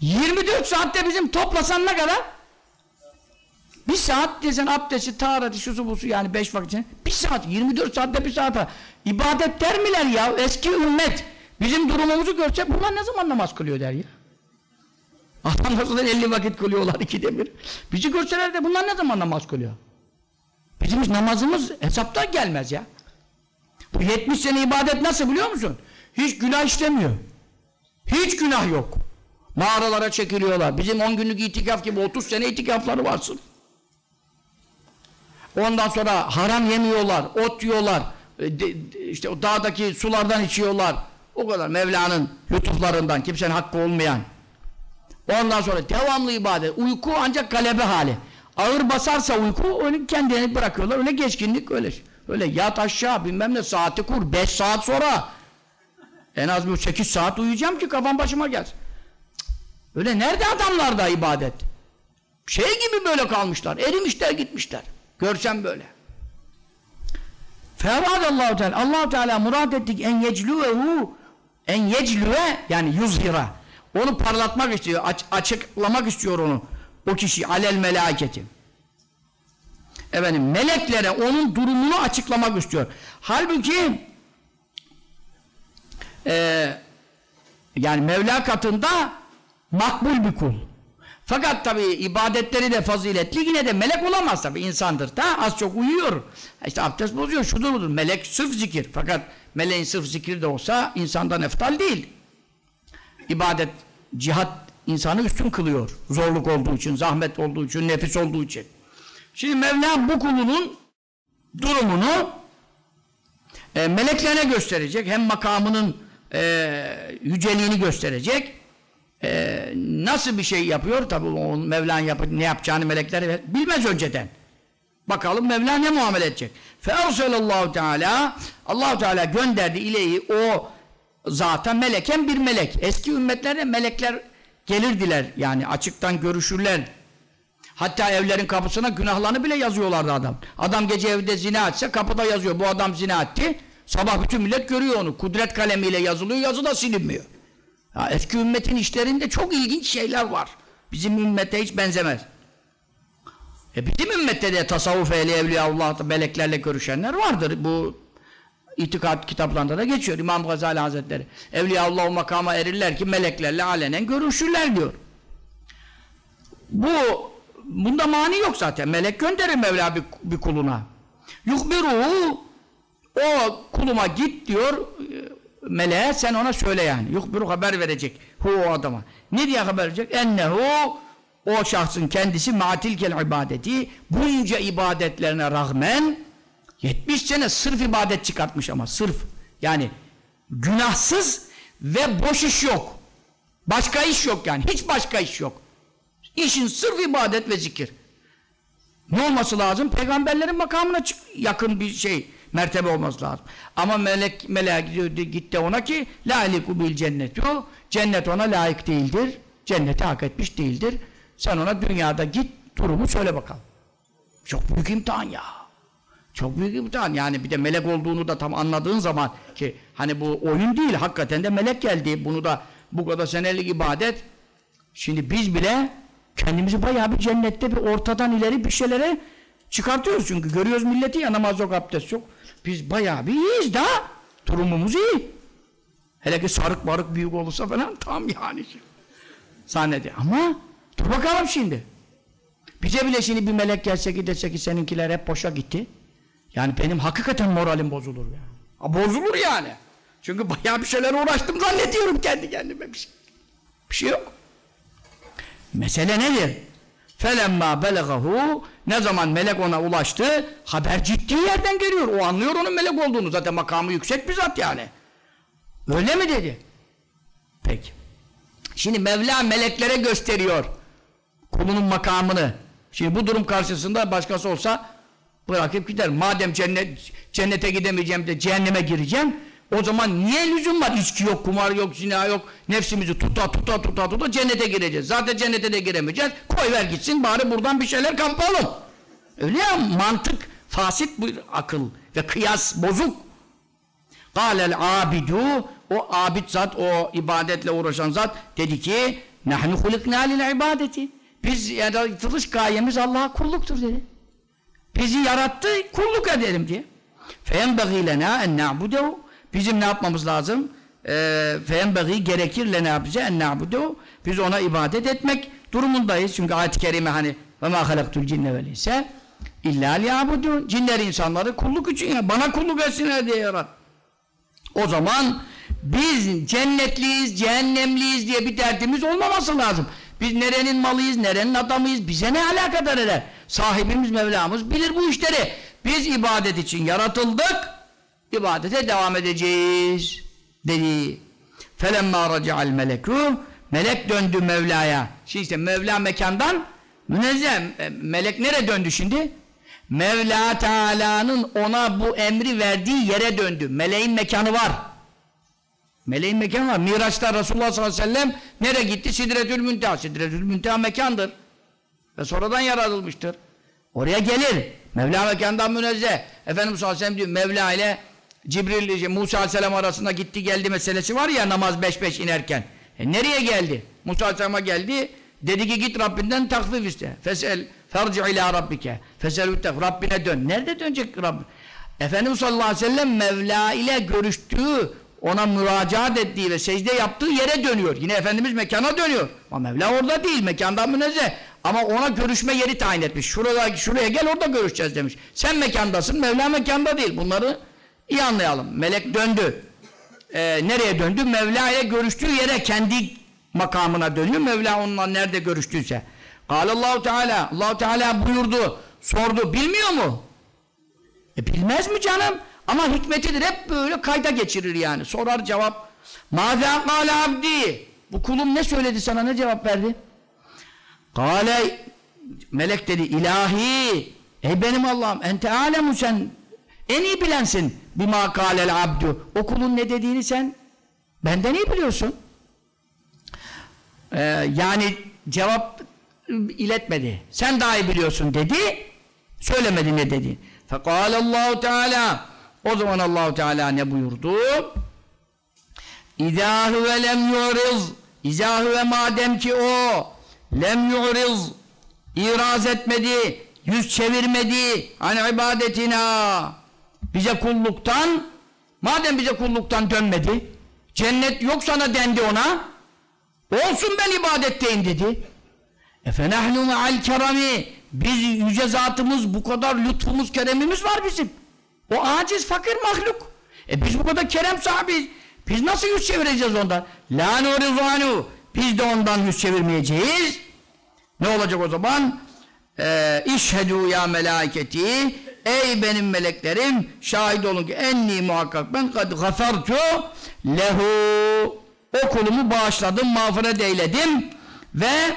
24 saatte bizim toplasan ne kadar? Bir saat desen abdesti, tahareti, şusu busu yani 5 vakit için. Bir saat, 24 saatte bir saate. İbadet der miler ya? Eski ümmet. Bizim durumumuzu görse bunlar ne zaman namaz kılıyor der ya? Adam nasıl 50 vakit kılıyorlar ikide bir. Bizi görseler de bunlar ne zaman namaz kılıyor? Bizim namazımız hesaptan gelmez ya. Bu 70 sene ibadet nasıl biliyor musun? Hiç günah işlemiyor. Hiç günah yok. Mağaralara çekiliyorlar. Bizim 10 günlük itikaf gibi 30 sene itikafları varsın. Ondan sonra haram yemiyorlar, ot yiyorlar. E, işte o dağdaki sulardan içiyorlar. O kadar Mevla'nın lütuflarından, kimsenin hakkı olmayan. Ondan sonra devamlı ibadet. Uyku ancak galebe hali. Ağır basarsa uyku öyle kendini bırakıyorlar. Öyle geçkinlik öyle. Öyle yat aşağı bilmem ne saati kur. 5 saat sonra en az bir 8 saat uyuyacağım ki kafam başıma gelsin. Öyle nerede adamlarda ibadet? Şey gibi böyle kalmışlar. Erimişler gitmişler. Görsem böyle. Allahu Teala Allah Teala murad ettik en yecluhu en yeclüve yani yuzhira onu parlatmak istiyor, aç, açıklamak istiyor onu. O kişi alel melaketi. Efendim meleklere onun durumunu açıklamak istiyor. Halbuki e, yani Mevla katında makbul bir kul. Fakat tabi ibadetleri de faziletli yine de melek olamaz tabi insandır da az çok uyuyor. İşte abdest bozuyor şudur budur. Melek sırf zikir. Fakat meleğin sırf zikri de olsa insandan eftal değil. İbadet, cihat insanı üstün kılıyor. Zorluk olduğu için, zahmet olduğu için, nefis olduğu için. Şimdi Mevla bu kulunun durumunu e, meleklerine gösterecek. Hem makamının e, yüceliğini gösterecek. E, nasıl bir şey yapıyor? Tabi o Mevla'nın yap ne yapacağını melekler bilmez önceden. Bakalım Mevla ne muamele edecek. Feerselallahu Teala Allahu Teala gönderdi ileyi o zata meleken bir melek. Eski ümmetlerde melekler gelirdiler yani açıktan görüşürler. Hatta evlerin kapısına günahlarını bile yazıyorlardı adam. Adam gece evde zina etse kapıda yazıyor. Bu adam zina etti. Sabah bütün millet görüyor onu. Kudret kalemiyle yazılıyor. Yazı da silinmiyor. Ya eski ümmetin işlerinde çok ilginç şeyler var. Bizim ümmete hiç benzemez. E bizim ümmette de tasavvuf ehli evliyaullah meleklerle görüşenler vardır. Bu itikat kitaplarında da geçiyor. İmam Gazali Hazretleri. Evliyaullah o makama erirler ki meleklerle alenen görüşürler diyor. Bu bunda mani yok zaten. Melek gönderir Mevla bir, bir kuluna. Yukbiruhu o kuluma git diyor meleğe sen ona söyle yani. Yukbiru haber verecek. Hu o adama. Ne diye haber verecek? Ennehu o şahsın kendisi matilkel ibadeti bunca ibadetlerine rağmen 70 sene sırf ibadet çıkartmış ama sırf yani günahsız ve boş iş yok. Başka iş yok yani. Hiç başka iş yok. İşin sırf ibadet ve zikir. Ne olması lazım? Peygamberlerin makamına yakın bir şey. mertebe olması lazım. Ama melek melek diyor, gitti ona ki la bil cennetu cennet ona layık değildir. Cenneti hak etmiş değildir. Sen ona dünyada git durumu söyle bakalım. Çok büyük imtihan ya. Çok büyük imtihan. Yani bir de melek olduğunu da tam anladığın zaman ki hani bu oyun değil hakikaten de melek geldi. Bunu da bu kadar senelik ibadet. Şimdi biz bile kendimizi bayağı bir cennette bir ortadan ileri bir şeylere çıkartıyoruz çünkü görüyoruz milleti ya namaz yok abdest yok. Biz bayağı bir iyiyiz da durumumuz iyi. Hele ki sarık barık büyük olursa falan tam yani. Zannediyor. Ama dur bakalım şimdi. Bize bile şimdi bir melek gelse ki dese ki seninkiler hep boşa gitti. Yani benim hakikaten moralim bozulur ya. Ha, bozulur yani. Çünkü bayağı bir şeyler uğraştım zannediyorum kendi kendime bir şey. Bir şey yok. Mesele nedir? Felemma belagahu ne zaman melek ona ulaştı haber ciddi yerden geliyor. O anlıyor onun melek olduğunu. Zaten makamı yüksek bir zat yani. Öyle mi dedi? Peki. Şimdi Mevla meleklere gösteriyor kulunun makamını. Şimdi bu durum karşısında başkası olsa bırakıp gider. Madem cennet cennete gidemeyeceğim de cehenneme gireceğim o zaman niye lüzum var? İçki yok, kumar yok, zina yok. Nefsimizi tuta tuta tuta tuta cennete gireceğiz. Zaten cennete de giremeyeceğiz. Koy ver gitsin bari buradan bir şeyler kapalım. Öyle ya mantık fasit bir akıl ve kıyas bozuk. Galel abidu o abid zat o ibadetle uğraşan zat dedi ki nahnu hulikna lil ibadeti. Biz yani yaratılış gayemiz Allah'a kulluktur dedi. Bizi yarattı kulluk edelim diye. Fe en en na'budehu Bizim ne yapmamız lazım? Ee, Feenbeği gerekir le ne yapacağız? En na'budu. Biz ona ibadet etmek durumundayız. Çünkü ayet-i kerime hani ve ma halaktul cinne vel insa illa liyabudun. Cinler insanları kulluk için ya bana kulluk etsinler diye yarat. O zaman biz cennetliyiz, cehennemliyiz diye bir derdimiz olmaması lazım. Biz nerenin malıyız, nerenin adamıyız, bize ne alakadar eder? Sahibimiz, Mevlamız bilir bu işleri. Biz ibadet için yaratıldık, ibadete devam edeceğiz dedi. Felemma raci'al melekû Melek döndü Mevla'ya. Şimdi işte Mevla mekandan münezzeh. E, melek nereye döndü şimdi? Mevla Teala'nın ona bu emri verdiği yere döndü. Meleğin mekanı var. Meleğin mekanı var. Miraç'ta Resulullah sallallahu aleyhi ve sellem nereye gitti? Sidretül Münteha. Sidretül Münteha mekandır. Ve sonradan yaratılmıştır. Oraya gelir. Mevla mekandan münezzeh. Efendimiz sallallahu aleyhi ve sellem diyor Mevla ile Cibril, Musa aleyhisselam arasında gitti geldi meselesi var ya namaz beş beş inerken. E nereye geldi? Musa aleyhisselama geldi. Dedi ki git Rabbinden takvif iste. Fesel ferci ila rabbike. Fesel Rabbine dön. Nerede dönecek Rabbim? Efendimiz sallallahu aleyhi ve sellem Mevla ile görüştüğü ona müracaat ettiği ve secde yaptığı yere dönüyor. Yine Efendimiz mekana dönüyor. Ama Mevla orada değil, mekandan münezzeh. Ama ona görüşme yeri tayin etmiş. Şurada, şuraya gel orada görüşeceğiz demiş. Sen mekandasın, Mevla mekanda değil. Bunları iyi anlayalım. Melek döndü. Ee, nereye döndü? Mevla ile görüştüğü yere, kendi makamına dönüyor. Mevla onunla nerede görüştüyse. Allahu Teala, Allahu Teala buyurdu, sordu. Bilmiyor mu? E bilmez mi canım? Ama hikmetidir. Hep böyle kayda geçirir yani. Sorar cevap. Mâzâ kâle abdi. Bu kulum ne söyledi sana? Ne cevap verdi? Kâle Melek dedi ilahi Ey benim Allah'ım ente alemu sen en iyi bilensin bima kâlel abdu. O kulun ne dediğini sen benden iyi biliyorsun. Ee, yani cevap iletmedi. Sen daha iyi biliyorsun dedi. Söylemedi ne dedi. Fekâlallahu Teala o zaman Allahu Teala ne buyurdu? İzâ huve lem yu'riz İzâ huve madem ki o lem yu'riz İraz etmedi, yüz çevirmedi an ibadetina bize kulluktan madem bize kulluktan dönmedi cennet yok sana dendi ona olsun ben ibadetteyim dedi efenahnu me'al kerami biz yüce zatımız bu kadar lütfumuz keremimiz var bizim o aciz fakir mahluk. E biz bu kadar kerem sahibiyiz. Biz nasıl yüz çevireceğiz ondan? La nurizanu. Biz de ondan yüz çevirmeyeceğiz. Ne olacak o zaman? Ee, İşhedû ya melâketi Ey benim meleklerim şahit olun ki enni muhakkak ben kad gafartu lehu o kulumu bağışladım, mağfiret eyledim ve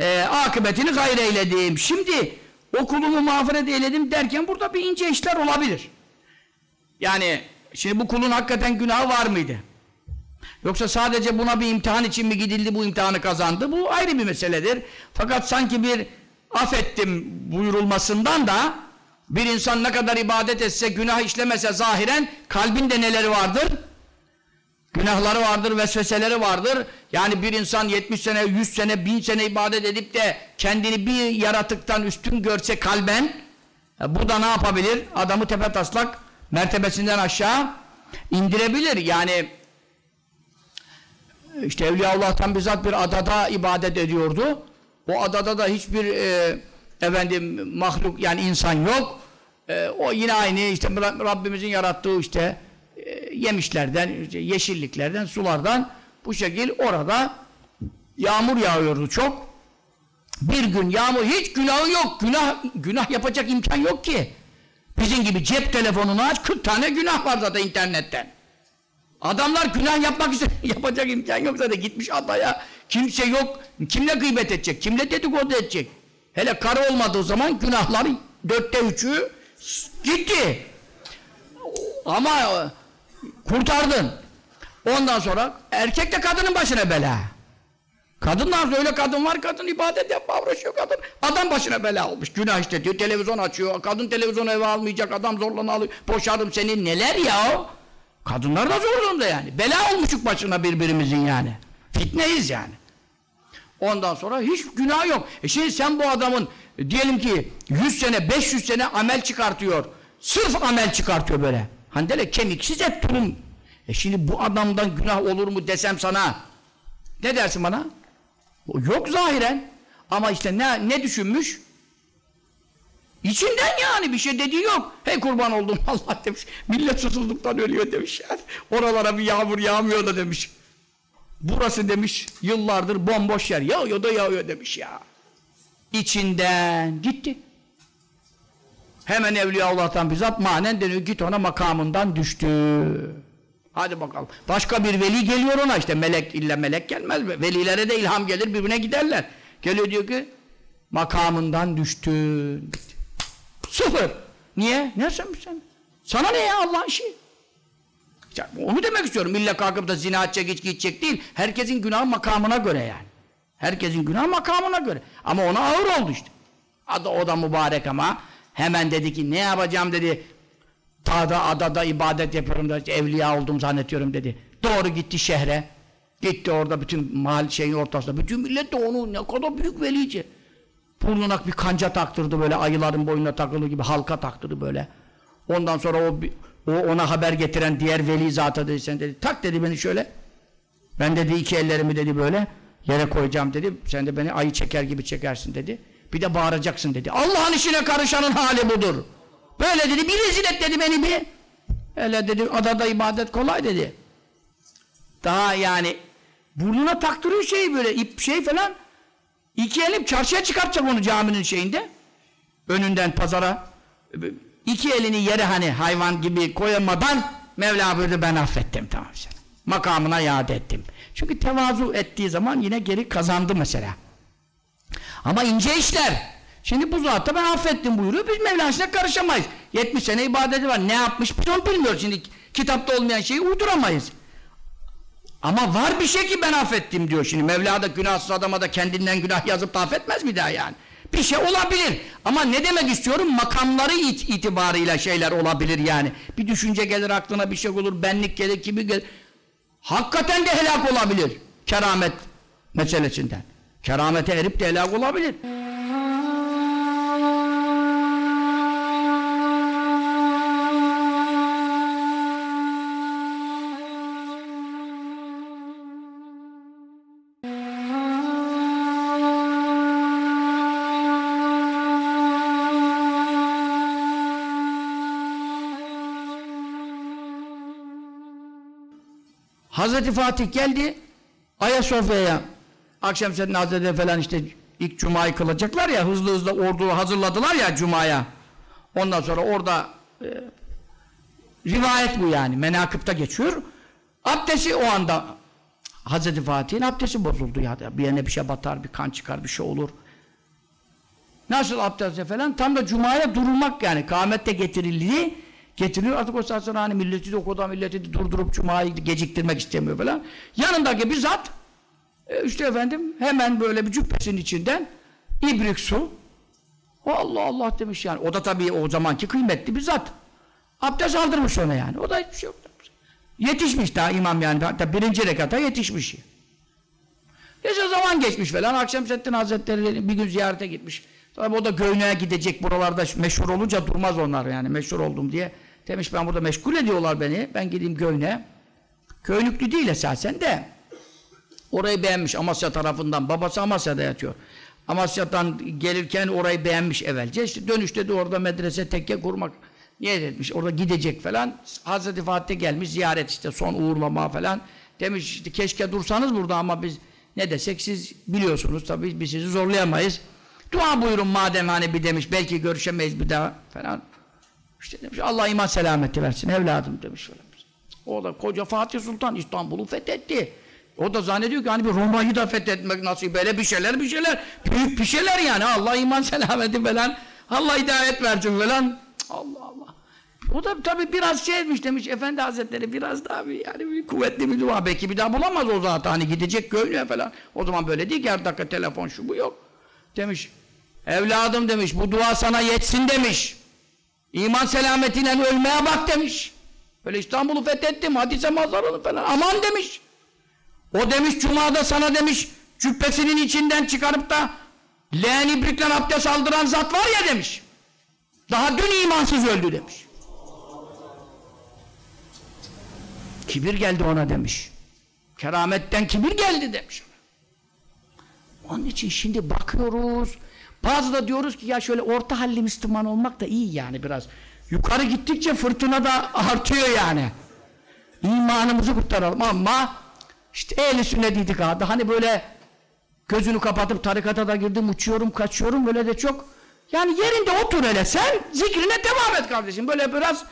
e, akıbetini gayr eyledim. Şimdi o kulumu mağfiret eyledim derken burada bir ince işler olabilir. Yani şimdi bu kulun hakikaten günahı var mıydı? Yoksa sadece buna bir imtihan için mi gidildi bu imtihanı kazandı? Bu ayrı bir meseledir. Fakat sanki bir affettim buyurulmasından da bir insan ne kadar ibadet etse, günah işlemese zahiren kalbinde neleri vardır? Günahları vardır, vesveseleri vardır. Yani bir insan 70 sene, 100 sene, 1000 sene ibadet edip de kendini bir yaratıktan üstün görse kalben e, bu da ne yapabilir? Adamı tepe taslak mertebesinden aşağı indirebilir. Yani işte Evliyaullah'tan bizzat bir adada ibadet ediyordu. O adada da hiçbir e, efendim mahluk yani insan yok. E, o yine aynı işte Rabbimizin yarattığı işte e, yemişlerden, işte yeşilliklerden, sulardan bu şekil orada yağmur yağıyordu çok. Bir gün yağmur hiç günahı yok. Günah günah yapacak imkan yok ki. Bizim gibi cep telefonunu aç 40 tane günah var zaten internetten. Adamlar günah yapmak için yapacak imkan yok zaten gitmiş adaya. Kimse yok. Kimle gıybet edecek? Kimle dedikodu edecek? Hele karı olmadığı zaman günahları dörtte üçü gitti. Ama e, kurtardın. Ondan sonra erkek de kadının başına bela. Kadınlar öyle kadın var kadın ibadet yapma uğraşıyor kadın. Adam başına bela olmuş. Günah işte diyor televizyon açıyor. Kadın televizyonu eve almayacak. Adam zorla alıyor. Boşarım seni. Neler ya? Kadınlar da zor durumda yani. Bela olmuşuk başına birbirimizin yani. Fitneyiz yani. Ondan sonra hiç günah yok. E şimdi sen bu adamın e, diyelim ki 100 sene 500 sene amel çıkartıyor. Sırf amel çıkartıyor böyle. De kemiksiz et tulum. E şimdi bu adamdan günah olur mu desem sana ne dersin bana? Yok zahiren. Ama işte ne, ne düşünmüş? İçinden yani bir şey dediği yok. Hey kurban oldum Allah demiş. Millet susuzluktan ölüyor demiş yani. Oralara bir yağmur yağmıyor da demiş. Burası demiş yıllardır bomboş yer. Yağıyor da yağıyor demiş ya. İçinden gitti. Hemen Evliya Allah'tan bizzat manen deniyor. Git ona makamından düştü. Hadi bakalım. Başka bir veli geliyor ona işte. Melek illa melek gelmez mi? Velilere de ilham gelir birbirine giderler. Geliyor diyor ki makamından düştün. Sıfır. Niye? Ne sen? Sana ne ya Allah'ın işi? Ya onu demek istiyorum. İlla kalkıp da zina edecek, içki içecek değil. Herkesin günahı makamına göre yani. Herkesin günahı makamına göre. Ama ona ağır oldu işte. Adı o da mübarek ama hemen dedi ki ne yapacağım dedi. Dağda adada ibadet yapıyorum da evliya oldum zannediyorum dedi. Doğru gitti şehre. Gitti orada bütün mahal şeyin ortasında. Bütün millet de onu ne kadar büyük velice. Burnuna bir kanca taktırdı böyle ayıların boynuna takılı gibi halka taktırdı böyle. Ondan sonra o, o ona haber getiren diğer veli zata dedi sen dedi tak dedi beni şöyle. Ben dedi iki ellerimi dedi böyle yere koyacağım dedi. Sen de beni ayı çeker gibi çekersin dedi. Bir de bağıracaksın dedi. Allah'ın işine karışanın hali budur. Böyle dedi bir rezil dedi beni bir. Öyle dedi adada ibadet kolay dedi. Daha yani burnuna taktırıyor şey böyle ip şey falan. İki elim çarşıya çıkartacak onu caminin şeyinde. Önünden pazara. İki elini yere hani hayvan gibi koyamadan Mevla buyurdu ben affettim tamam seni. Makamına iade ettim. Çünkü tevazu ettiği zaman yine geri kazandı mesela. Ama ince işler. Şimdi bu zatta ben affettim buyuruyor. Biz Mevlasına karışamayız. 70 sene ibadeti var. Ne yapmış biz onu bilmiyoruz. Şimdi kitapta olmayan şeyi uyduramayız. Ama var bir şey ki ben affettim diyor şimdi. Mevla da günahsız adama da kendinden günah yazıp da affetmez mi daha yani? Bir şey olabilir. Ama ne demek istiyorum? Makamları it itibarıyla şeyler olabilir yani. Bir düşünce gelir aklına bir şey olur. Benlik gelir, kimi gelir. Hakikaten de helak olabilir. Keramet meselesinden. Keramete erip de helak olabilir. Hazreti Fatih geldi Ayasofya'ya. Akşemseddin Hazretleri falan işte ilk Cuma'yı kılacaklar ya hızlı hızlı ordu hazırladılar ya Cuma'ya. Ondan sonra orada e, rivayet bu yani menakıpta geçiyor. Abdesti o anda Hazreti Fatih'in abdesti bozuldu ya bir yerine bir şey batar bir kan çıkar bir şey olur. Nasıl abdesti falan tam da Cuma'ya durulmak yani kâmette getirildi getiriyor. Artık o sonra hani milleti de o kadar milleti de durdurup cumayı geciktirmek istemiyor falan. Yanındaki bir zat e, işte efendim hemen böyle bir cübbesinin içinden ibrik su Allah Allah demiş yani. O da tabii o zamanki kıymetli bir zat. Abdest aldırmış ona yani. O da hiçbir şey yok. Yetişmiş daha imam yani. Hatta birinci rekata yetişmiş. Neyse zaman geçmiş falan. Akşemseddin Hazretleri bir gün ziyarete gitmiş. Tabii o da Göynü'ye gidecek buralarda meşhur olunca durmaz onlar yani meşhur oldum diye. Demiş ben burada meşgul ediyorlar beni. Ben gideyim Göynü'ye. Köylüklü değil esasen de. Orayı beğenmiş Amasya tarafından. Babası Amasya'da yatıyor. Amasya'dan gelirken orayı beğenmiş evvelce. İşte dönüşte de orada medrese tekke kurmak niyet etmiş. Orada gidecek falan. Hazreti Fatih gelmiş ziyaret işte son uğurlama falan. Demiş işte keşke dursanız burada ama biz ne desek siz biliyorsunuz tabii biz sizi zorlayamayız. Dua buyurun madem hani bir demiş belki görüşemeyiz bir daha falan. İşte demiş Allah iman selameti versin evladım demiş. O da koca Fatih Sultan İstanbul'u fethetti. O da zannediyor ki hani bir Roma'yı da fethetmek nasıl böyle bir şeyler bir şeyler büyük bir şeyler yani Allah iman selameti falan Allah hidayet versin falan Allah Allah. O da tabii biraz şey etmiş demiş Efendi Hazretleri biraz daha bir yani bir kuvvetli bir dua belki bir daha bulamaz o zaten hani gidecek köylüye falan. O zaman böyle değil ki her dakika telefon şu bu yok. Demiş evladım demiş bu dua sana yetsin demiş. İman selametiyle ölmeye bak demiş. Böyle İstanbul'u fethettim hadise mazarını falan aman demiş. O demiş cumada sana demiş cübbesinin içinden çıkarıp da leğen ibrikle abdest aldıran zat var ya demiş. Daha dün imansız öldü demiş. Kibir geldi ona demiş. Kerametten kibir geldi demiş. Onun için şimdi bakıyoruz. Bazı da diyoruz ki ya şöyle orta halli Müslüman olmak da iyi yani biraz. Yukarı gittikçe fırtına da artıyor yani. İmanımızı kurtaralım ama işte ehli sünnet itikadı. Hani böyle gözünü kapatıp tarikata da girdim uçuyorum kaçıyorum böyle de çok. Yani yerinde otur hele sen zikrine devam et kardeşim. Böyle biraz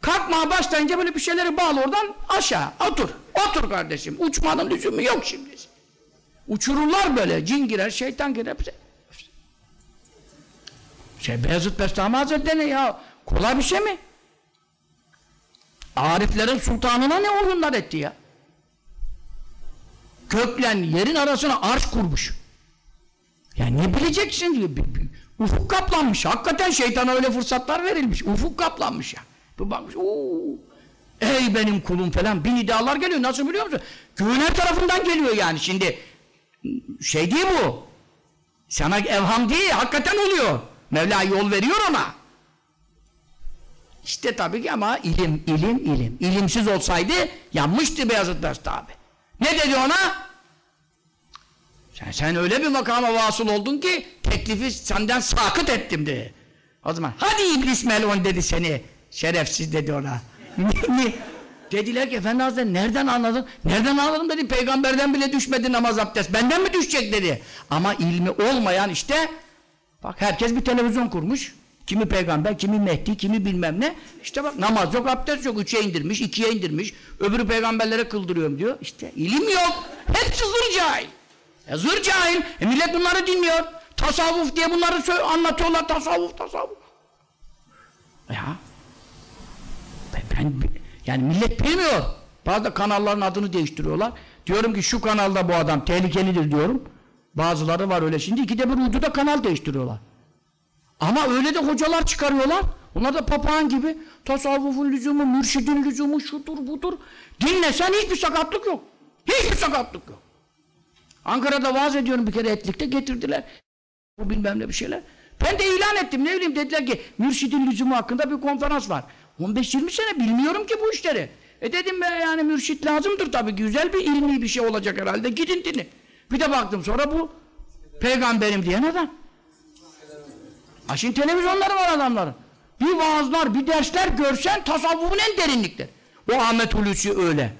kalkmaya başlayınca böyle bir şeyleri bağlı oradan aşağı otur. Otur kardeşim. Uçmanın lüzumu yok şimdi. Uçururlar böyle. Cin girer şeytan girer şey Beyazıt Bestami Hazretleri ya kolay bir şey mi? Ariflerin sultanına ne oyunlar etti ya? Göklen yerin arasına arş kurmuş. Ya ne bileceksin. Ufuk kaplanmış. Hakikaten şeytana öyle fırsatlar verilmiş. Ufuk kaplanmış ya. Bir bakmış. Oo. Ey benim kulum falan. Bir nidalar geliyor. Nasıl biliyor musun? Göğün tarafından geliyor yani. Şimdi şey değil bu. Sana evham değil. Hakikaten oluyor. Mevla yol veriyor ona. İşte tabii ki ama ilim, ilim, ilim. İlimsiz olsaydı yanmıştı Beyazıt Bestami. Ne dedi ona? Sen, sen öyle bir makama vasıl oldun ki teklifi senden sakıt ettim dedi. O zaman hadi iblis melun dedi seni. Şerefsiz dedi ona. Dediler ki Efendi Hazretleri nereden anladın? Nereden anladım dedi. Peygamberden bile düşmedi namaz abdest. Benden mi düşecek dedi. Ama ilmi olmayan işte bak herkes bir televizyon kurmuş. Kimi peygamber, kimi Mehdi, kimi bilmem ne. İşte bak namaz yok, abdest yok. Üçe indirmiş, ikiye indirmiş. Öbürü peygamberlere kıldırıyorum diyor. İşte ilim yok. Hepsi zır cahil. E zır cahil. E millet bunları dinliyor. Tasavvuf diye bunları anlatıyorlar. Tasavvuf, tasavvuf. Ya. Ben, yani millet bilmiyor. Bazı kanalların adını değiştiriyorlar. Diyorum ki şu kanalda bu adam tehlikelidir diyorum. Bazıları var öyle şimdi. ikide bir uyduda kanal değiştiriyorlar. Ama öyle de hocalar çıkarıyorlar. Onlar da papağan gibi tasavvufun lüzumu, mürşidin lüzumu, şudur budur. Dinlesen hiçbir sakatlık yok. Hiçbir sakatlık yok. Ankara'da vaaz ediyorum bir kere etlikte getirdiler. Bu bilmem ne bir şeyler. Ben de ilan ettim ne bileyim dediler ki mürşidin lüzumu hakkında bir konferans var. 15-20 sene bilmiyorum ki bu işleri. E dedim ben yani mürşit lazımdır tabii güzel bir ilmi bir şey olacak herhalde gidin dinle. Bir de baktım sonra bu peygamberim diyen adam. Ha şimdi televizyonları var adamların. Bir vaazlar, bir dersler görsen tasavvufun en derinlikleri. O Ahmet Hulusi öyle.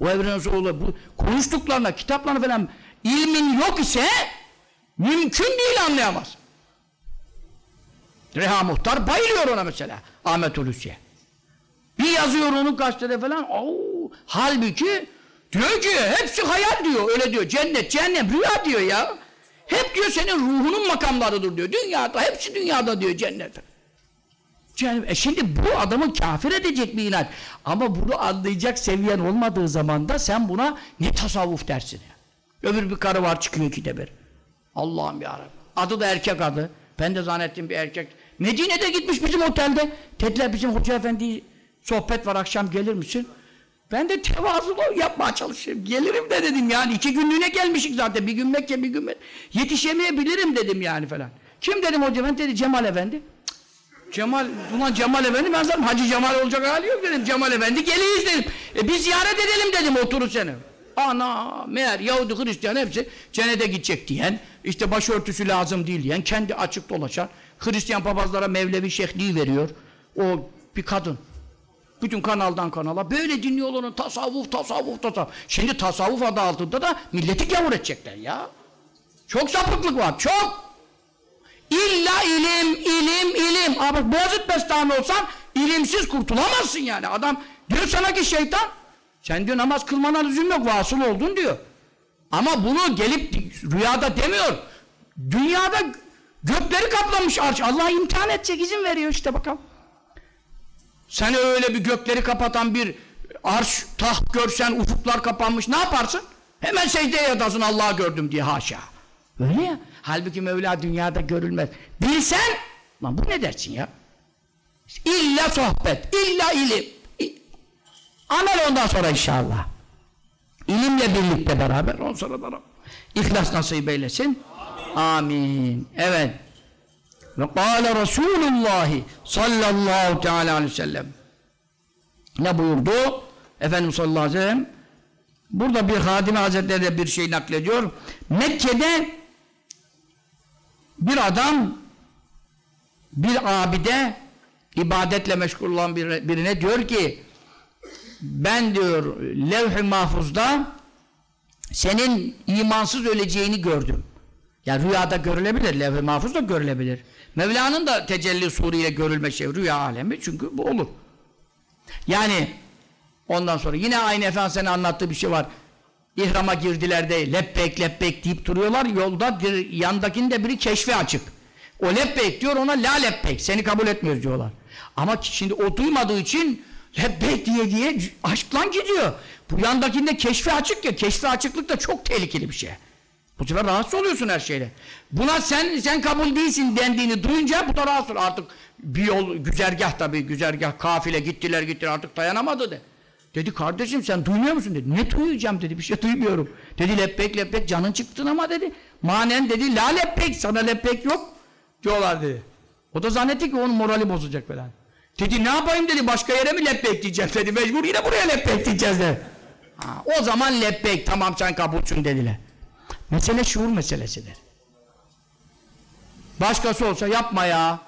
O Evren Soğlu bu konuştuklarına, kitaplarına falan ilmin yok ise mümkün değil anlayamaz. Reha Muhtar bayılıyor ona mesela Ahmet Hulusi'ye. Bir yazıyor onu gazetede falan. Oo, halbuki diyor ki hepsi hayal diyor. Öyle diyor. Cennet, cehennem, rüya diyor ya. Hep diyor senin ruhunun makamlarıdır diyor. Dünyada, hepsi dünyada diyor cennet. Cehennem. E şimdi bu adamı kafir edecek bir inanç. Ama bunu anlayacak seviyen olmadığı zaman da sen buna ne tasavvuf dersin ya. Öbür bir karı var çıkıyor ikide bir. Allah'ım yarabbim. Adı da erkek adı. Ben de zannettim bir erkek. Medine'de gitmiş bizim otelde. Dediler bizim hoca efendi sohbet var akşam gelir misin? Ben de tevazulu yapmaya çalışıyorum. Gelirim de dedim yani. iki günlüğüne gelmişik zaten. Bir gün Mekke bir gün Med- Yetişemeyebilirim dedim yani falan. Kim dedim hoca ben dedi Cemal Efendi. Cık, Cemal, ulan Cemal Efendi ben zaten Hacı Cemal olacak hali yok dedim. Cemal Efendi geleyiz dedim. E biz ziyaret edelim dedim oturur seni. Ana meğer Yahudi Hristiyan hepsi cennete gidecek diyen, işte başörtüsü lazım değil diyen, kendi açık dolaşan, Hristiyan papazlara Mevlevi şehliği veriyor. O bir kadın. Bütün kanaldan kanala böyle dinliyorlar onu tasavvuf tasavvuf tasavvuf. Şimdi tasavvuf adı altında da milleti gavur edecekler ya. Çok sapıklık var çok. İlla ilim ilim ilim. Ama bak Beyazıt Bestami olsan ilimsiz kurtulamazsın yani. Adam diyor sana ki şeytan sen diyor namaz kılmana lüzum yok vasıl oldun diyor. Ama bunu gelip rüyada demiyor. Dünyada gökleri kaplamış arş. Allah imtihan edecek izin veriyor işte bakalım. Sen öyle bir gökleri kapatan bir arş, taht görsen, ufuklar kapanmış ne yaparsın? Hemen secdeye yatasın Allah'ı gördüm diye haşa. Öyle ya. Halbuki Mevla dünyada görülmez. Bilsen, lan bu ne dersin ya? İlla sohbet, illa ilim. Amel ondan sonra inşallah. İlimle birlikte beraber, ondan sonra da İhlas nasip eylesin. Amin. Evet. Ve kâle Resulullah sallallahu teala aleyhi ve sellem ne buyurdu? Efendimiz sallallahu aleyhi ve sellem burada bir Hadime Hazretleri de bir şey naklediyor. Mekke'de bir adam bir abide ibadetle meşgul olan bir- birine diyor ki ben diyor levh-i mahfuzda senin imansız öleceğini gördüm. Ya rüyada görülebilir, levh-i mahfuzda görülebilir. Mevla'nın da tecelli suruyla görülme şey rüya alemi çünkü bu olur. Yani ondan sonra yine aynı Efendimiz'in anlattığı bir şey var. İhrama girdiler de lebbek lebbek deyip duruyorlar. Yolda bir, yandakinde biri keşfe açık. O lebbek diyor ona la lebbek. Seni kabul etmiyoruz diyorlar. Ama şimdi o duymadığı için lebbek diye diye aşkla gidiyor. Bu yandakinde keşfe açık ya. Keşfe açıklık da çok tehlikeli bir şey. Bu sefer rahatsız oluyorsun her şeyle. Buna sen sen kabul değilsin dendiğini duyunca bu da rahatsız oluyor. Artık bir yol güzergah tabii güzergah kafile gittiler gittiler artık dayanamadı de. Dedi kardeşim sen duymuyor musun dedi. Ne duyacağım dedi bir şey duymuyorum. Dedi leppek leppek canın çıktın ama dedi. Manen dedi la leppek sana leppek yok diyorlar dedi. O da zannetti ki onun morali bozacak falan. Dedi ne yapayım dedi başka yere mi leppek diyeceğim dedi. Mecbur yine buraya leppek diyeceğiz dedi. Ha, o zaman leppek tamam sen kabulsün dediler. Mesele şuur meselesidir. Başkası olsa yapma ya.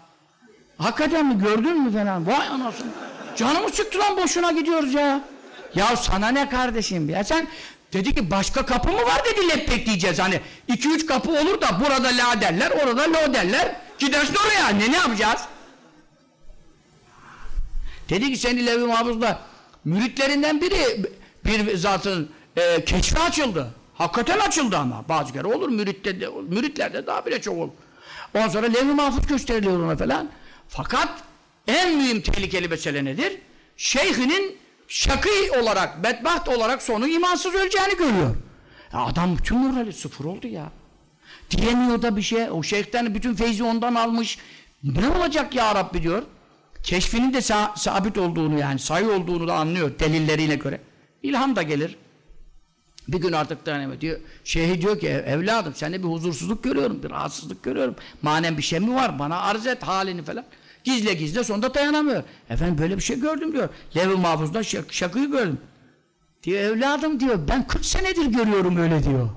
Hakikaten mi gördün mü falan? Vay anasını. Canımız çıktı lan boşuna gidiyoruz ya. Ya sana ne kardeşim ya sen dedi ki başka kapı mı var dedi leppek diyeceğiz hani iki üç kapı olur da burada la derler orada lo derler gidersin oraya ne ne yapacağız? Dedi ki seni Levi Mahfuz'da müritlerinden biri bir zatın e, keşfi açıldı. Hakikaten açıldı ama bazı kere olur müritte de, müritlerde daha bile çok olur. Ondan sonra Levi Mahfuz gösteriliyor ona falan. Fakat en mühim tehlikeli mesele nedir? Şeyhinin şakî olarak, bedbaht olarak sonu imansız öleceğini görüyor. Ya adam bütün morali sıfır oldu ya. Diyemiyor da bir şey. O şeyhten bütün feyzi ondan almış. Ne olacak ya Rabbi diyor. Keşfinin de sa- sabit olduğunu yani sayı olduğunu da anlıyor delilleriyle göre. İlham da gelir. Bir gün artık dayanamıyor diyor. Şeyhi diyor ki evladım sende bir huzursuzluk görüyorum, bir rahatsızlık görüyorum. Manen bir şey mi var? Bana arz et halini falan. Gizle gizle sonunda dayanamıyor. Efendim böyle bir şey gördüm diyor. Lev-i Mahfuz'da şak şakıyı gördüm. Diyor evladım diyor ben 40 senedir görüyorum öyle diyor.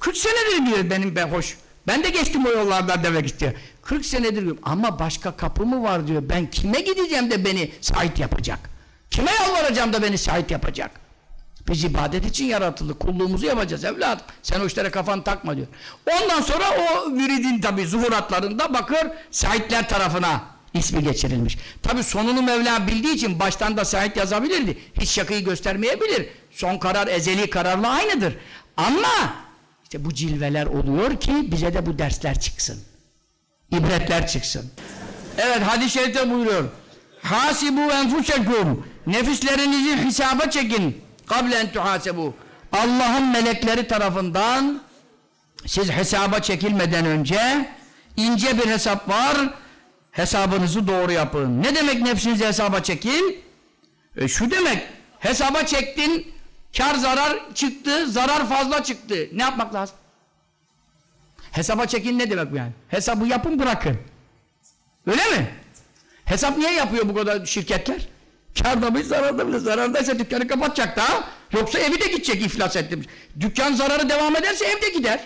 40 senedir diyor benim ben hoş. Ben de geçtim o yollardan demek istiyor. 40 senedir diyor. Ama başka kapı mı var diyor. Ben kime gideceğim de beni sahip yapacak? Kime yalvaracağım da beni sahip yapacak? Biz ibadet için yaratıldık. Kulluğumuzu yapacağız evladım. Sen o işlere kafanı takma diyor. Ondan sonra o müridin tabi zuhuratlarında bakır sahipler tarafına ismi geçirilmiş. Tabi sonunu Mevla bildiği için baştan da sahip yazabilirdi. Hiç şakayı göstermeyebilir. Son karar ezeli kararla aynıdır. Ama işte bu cilveler oluyor ki bize de bu dersler çıksın. İbretler çıksın. Evet hadis-i şerifte buyuruyor. Hasibu enfusekum. Nefislerinizi hesaba çekin. Kablen tuhasebu. Allah'ın melekleri tarafından siz hesaba çekilmeden önce ince bir hesap var. Hesabınızı doğru yapın. Ne demek nefsinizi hesaba çekin? E şu demek. Hesaba çektin, kar zarar çıktı, zarar fazla çıktı. Ne yapmak lazım? Hesaba çekin ne demek bu yani? Hesabı yapın bırakın. Öyle mi? Hesap niye yapıyor bu kadar şirketler? Kârda mı zararda mı? Zarardaysa dükkanı kapatacak da. Yoksa evi de gidecek iflas ettim. Dükkan zararı devam ederse ev de gider.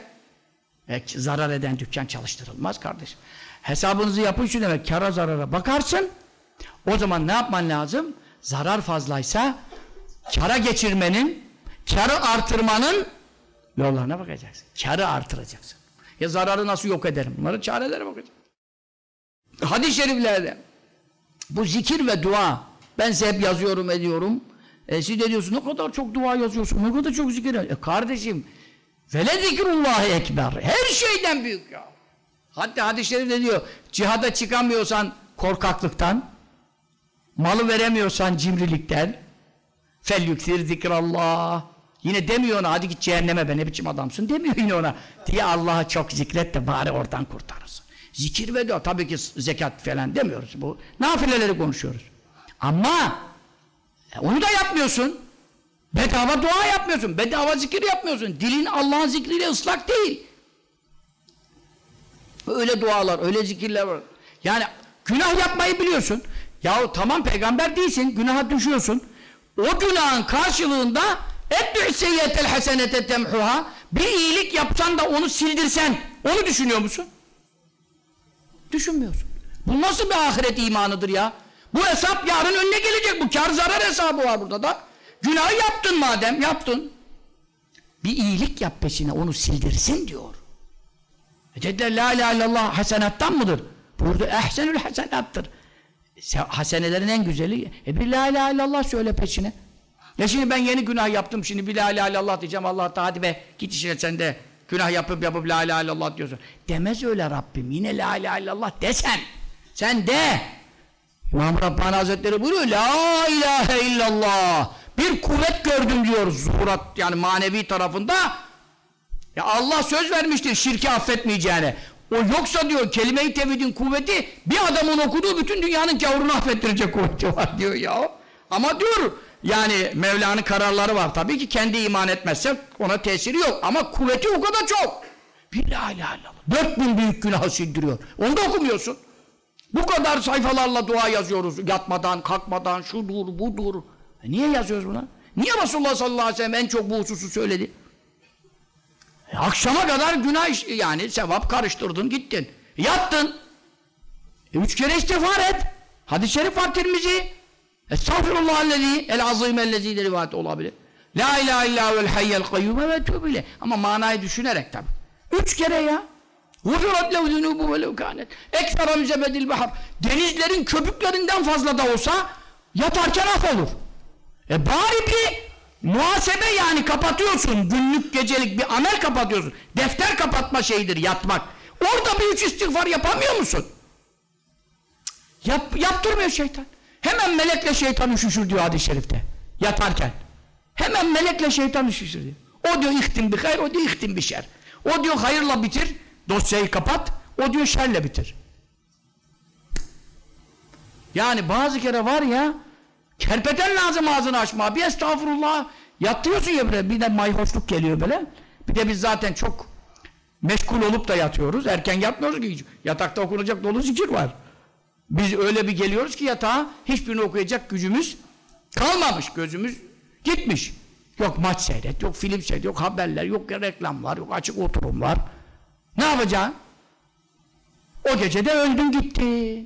E, zarar eden dükkan çalıştırılmaz kardeşim. Hesabınızı yapın şu demek. Kara zarara bakarsın. O zaman ne yapman lazım? Zarar fazlaysa kara geçirmenin, karı artırmanın yollarına bakacaksın. Karı artıracaksın. Ya zararı nasıl yok ederim? Bunların çareleri bakacaksın. Hadis-i şeriflerde bu zikir ve dua ben size hep yazıyorum ediyorum. E, siz de diyorsun ne kadar çok dua yazıyorsun, ne kadar çok zikir E kardeşim vele zikrullahi ekber. Her şeyden büyük ya. Hatta hadis-i şerifte diyor cihada çıkamıyorsan korkaklıktan malı veremiyorsan cimrilikten fel yüksir zikrallah yine demiyor ona hadi git cehenneme be ne biçim adamsın demiyor yine ona diye Allah'a çok zikret de bari oradan kurtarırsın. Zikir ve dua tabii ki zekat falan demiyoruz bu nafileleri konuşuyoruz. Ama e, onu da yapmıyorsun. Bedava dua yapmıyorsun. Bedava zikir yapmıyorsun. Dilin Allah'ın zikriyle ıslak değil. Öyle dualar, öyle zikirler var. Yani günah yapmayı biliyorsun. Yahu tamam peygamber değilsin, günaha düşüyorsun. O günahın karşılığında etbü seyyetel hasenete temhuha bir iyilik yapsan da onu sildirsen onu düşünüyor musun? Düşünmüyorsun. Bu nasıl bir ahiret imanıdır ya? Bu hesap yarın önüne gelecek. Bu kar zarar hesabı var burada da. Günahı yaptın madem, yaptın. Bir iyilik yap peşine, onu sildirsin diyor. E dediler la ilahe illallah hasenattan mıdır? Burada ehsenül hasenattır. Hasenelerin en güzeli. E bir la ilahe illallah söyle peşine. Ya şimdi ben yeni günah yaptım şimdi bir la ilahe illallah diyeceğim Allah da hadi be git işine sen de günah yapıp yapıp la ilahe illallah diyorsun. Demez öyle Rabbim yine la ilahe illallah desen. Sen de. İmam Rabbani Hazretleri buyuruyor la ilahe illallah. Bir kuvvet gördüm diyor zuhurat yani manevi tarafında. Ya Allah söz vermiştir şirki affetmeyeceğine. O yoksa diyor kelime-i tevhidin kuvveti bir adamın okuduğu bütün dünyanın gavurunu affettirecek kuvveti var diyor ya. Ama diyor yani Mevla'nın kararları var tabii ki kendi iman etmezse ona tesiri yok ama kuvveti o kadar çok. Bir la ilahe illallah. Dört bin büyük günahı sildiriyor. Onu da okumuyorsun. Bu kadar sayfalarla dua yazıyoruz. Yatmadan, kalkmadan, şudur, budur. E niye yazıyoruz buna? Niye Resulullah sallallahu aleyhi ve sellem en çok bu hususu söyledi? E akşama kadar günah yani sevap karıştırdın gittin. Yattın. E üç kere istiğfar et. Hadis-i şerif var Tirmizi. Estağfirullahellezî el azîm ellezî de rivayet olabilir. La ilahe illa vel hayyel kayyume ve tübile. Ama manayı düşünerek tabi. Üç kere ya. Gufirat lehu zunubu ve lehu kânet. Eksera müzebedil bahar. Denizlerin köpüklerinden fazla da olsa yatarken af olur. E bari bir muhasebe yani kapatıyorsun. Günlük gecelik bir amel kapatıyorsun. Defter kapatma şeyidir yatmak. Orada bir üç istiğfar yapamıyor musun? Yap, yaptırmıyor şeytan. Hemen melekle şeytan üşüşür diyor hadis-i şerifte. Yatarken. Hemen melekle şeytan üşüşür diyor. O diyor ihtim bir hayır, o diyor ihtim bir şer. O diyor hayırla bitir, dosyayı kapat. O diyor şerle bitir. Yani bazı kere var ya kerpeten lazım ağzını açma. Bir estağfurullah yatıyorsun ya böyle bir de mayhoşluk geliyor böyle. Bir de biz zaten çok meşgul olup da yatıyoruz. Erken yatmıyoruz ki. Yatakta okunacak dolu zikir var. Biz öyle bir geliyoruz ki yatağa hiçbirini okuyacak gücümüz kalmamış. Gözümüz gitmiş. Yok maç seyret, yok film seyret, yok haberler, yok reklam var, yok açık oturum var. Ne yapacaksın? O gece de öldün gitti.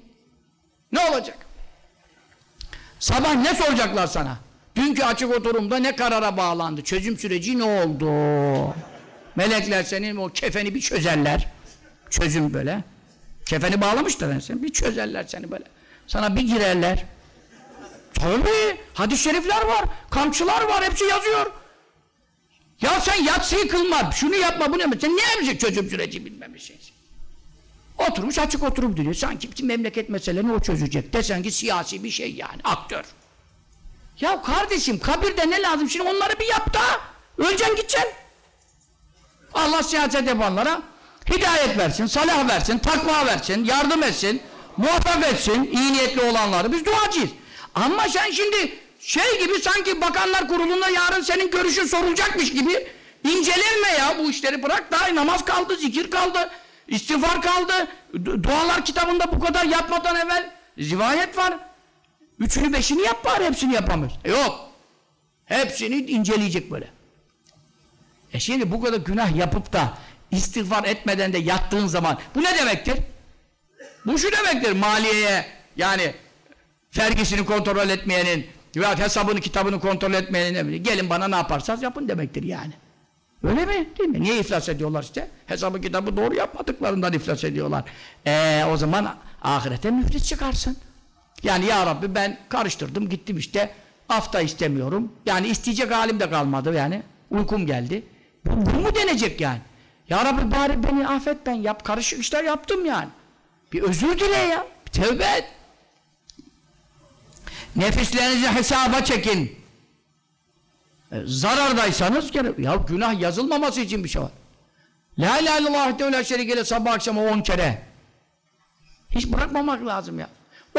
Ne olacak? Sabah ne soracaklar sana? Dünkü açık oturumda ne karara bağlandı? Çözüm süreci ne oldu? Melekler senin o kefeni bir çözerler. Çözüm böyle. Kefeni bağlamışlar seni. Bir çözerler seni böyle. Sana bir girerler. Tabii. Hadis-i şerifler var. Kamçılar var. Hepsi yazıyor. Ya sen yatsıyı kılma. Şunu yapma bunu yapma. Sen ne yapacak çözüm süreci bilmem bir şey. Oturmuş açık oturup duruyor. Sanki bütün memleket meselelerini o çözecek. Desen ki siyasi bir şey yani. Aktör. Ya kardeşim kabirde ne lazım? Şimdi onları bir yap da öleceksin gideceksin. Allah siyaset yapanlara hidayet versin, salah versin, takva versin, yardım etsin, muvaffak etsin, iyi niyetli olanları. Biz duacıyız. Ama sen şimdi şey gibi sanki bakanlar kurulunda yarın senin görüşün sorulacakmış gibi incelenme ya bu işleri bırak daha namaz kaldı, zikir kaldı, istiğfar kaldı, du- dualar kitabında bu kadar yapmadan evvel rivayet var. Üçünü beşini yap bari hepsini yapamıyoruz. E yok. Hepsini inceleyecek böyle. E şimdi bu kadar günah yapıp da istiğfar etmeden de yattığın zaman bu ne demektir? Bu şu demektir maliyeye yani vergisini kontrol etmeyenin veya hesabını kitabını kontrol etmeyenin emri. Gelin bana ne yaparsanız yapın demektir yani. Öyle mi? Değil mi? Niye iflas ediyorlar işte? Hesabı kitabı doğru yapmadıklarından iflas ediyorlar. Eee o zaman ahirete müflis çıkarsın. Yani ya Rabbi ben karıştırdım gittim işte hafta istemiyorum. Yani isteyecek halim de kalmadı yani. Uykum geldi. Bu, bu mu denecek yani? Ya Rabbi bari beni affet ben yap karışık işler yaptım yani. Bir özür dile ya. Bir tövbe et. Nefislerinizi hesaba çekin. E, zarardaysanız gene ya günah yazılmaması için bir şey var. La ilahe illallah ve la şerike sabah akşam 10 kere. Hiç bırakmamak lazım ya.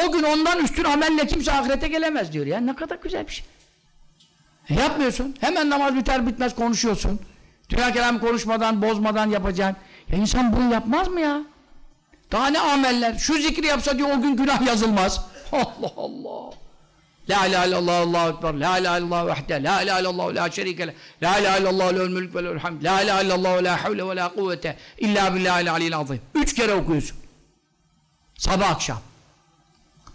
O gün ondan üstün amelle kimse ahirete gelemez diyor ya. Ne kadar güzel bir şey. E yapmıyorsun. Hemen namaz biter bitmez konuşuyorsun. Dünya kelam konuşmadan, bozmadan yapacaksın. Ya insan bunu yapmaz mı ya? Daha ne ameller? Şu zikri yapsa diyor o gün günah yazılmaz. Allah Allah. La ilahe illallah Allahu ekber. La ilahe illallah vahde. La ilahe illallah la şerike le. La ilahe illallah lehul mülk ve lehul hamd. La ilahe illallah la havle ve la kuvvete illa billahil aliyyil azim. Üç kere okuyorsun. Sabah akşam.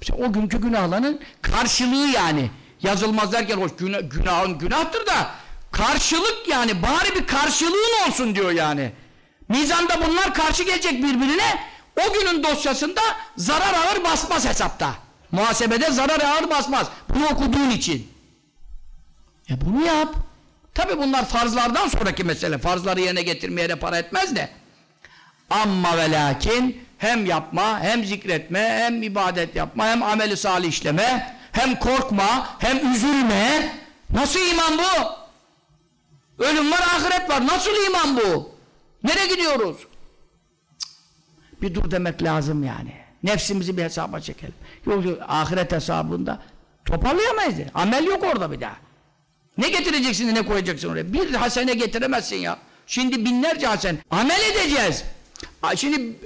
İşte o günkü günahların karşılığı yani. Yazılmaz derken hoş günah, günahın günahtır da karşılık yani bari bir karşılığın olsun diyor yani. Mizanda bunlar karşı gelecek birbirine. O günün dosyasında zarar ağır basmaz hesapta. Muhasebede zarar ağır basmaz. Bunu okuduğun için. E bunu yap. Tabi bunlar farzlardan sonraki mesele. Farzları yerine getirmeye de para etmez de. Amma ve lakin hem yapma, hem zikretme, hem ibadet yapma, hem ameli salih işleme, hem korkma, hem üzülme. Nasıl iman bu? Ölüm var, ahiret var. Nasıl iman bu? Nereye gidiyoruz? Cık. Bir dur demek lazım yani. Nefsimizi bir hesaba çekelim. Yok, yok ahiret hesabında toparlayamayız. Amel yok orada bir daha. Ne getireceksin ne koyacaksın oraya? Bir hasene getiremezsin ya. Şimdi binlerce hasen. Amel edeceğiz. Şimdi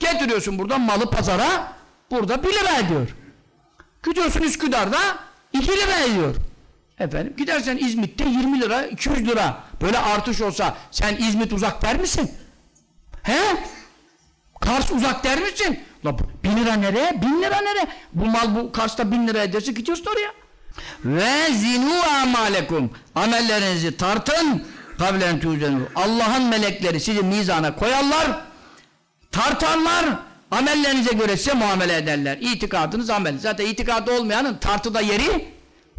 getiriyorsun buradan malı pazara burada bir lira ediyor. Gidiyorsun Üsküdar'da iki lira ediyor. Efendim gidersen İzmit'te 20 lira 200 lira böyle artış olsa sen İzmit uzak der misin? He? Kars uzak der misin? La, bin lira nereye? Bin lira nereye? Bu mal bu Kars'ta bin lira ederse gidiyorsun oraya. Ve zinu amalekum amellerinizi tartın kablen. Allah'ın melekleri sizi mizana koyarlar tartarlar amellerinize göre size muamele ederler. İtikadınız amel. Zaten itikadı olmayanın tartıda yeri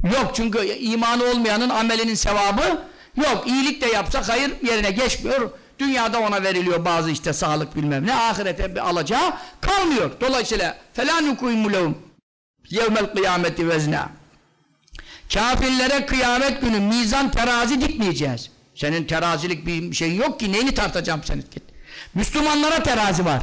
yok. Çünkü imanı olmayanın amelinin sevabı yok. İyilik de yapsa hayır yerine geçmiyor. Dünyada ona veriliyor bazı işte sağlık bilmem ne. Ahirete bir alacağı kalmıyor. Dolayısıyla فَلَا نُكُيمُ لَهُمْ يَوْمَ الْقِيَامَةِ وَزْنًا Kafirlere kıyamet günü mizan terazi dikmeyeceğiz. Senin terazilik bir şeyin yok ki neyini tartacağım seni? Müslümanlara terazi var.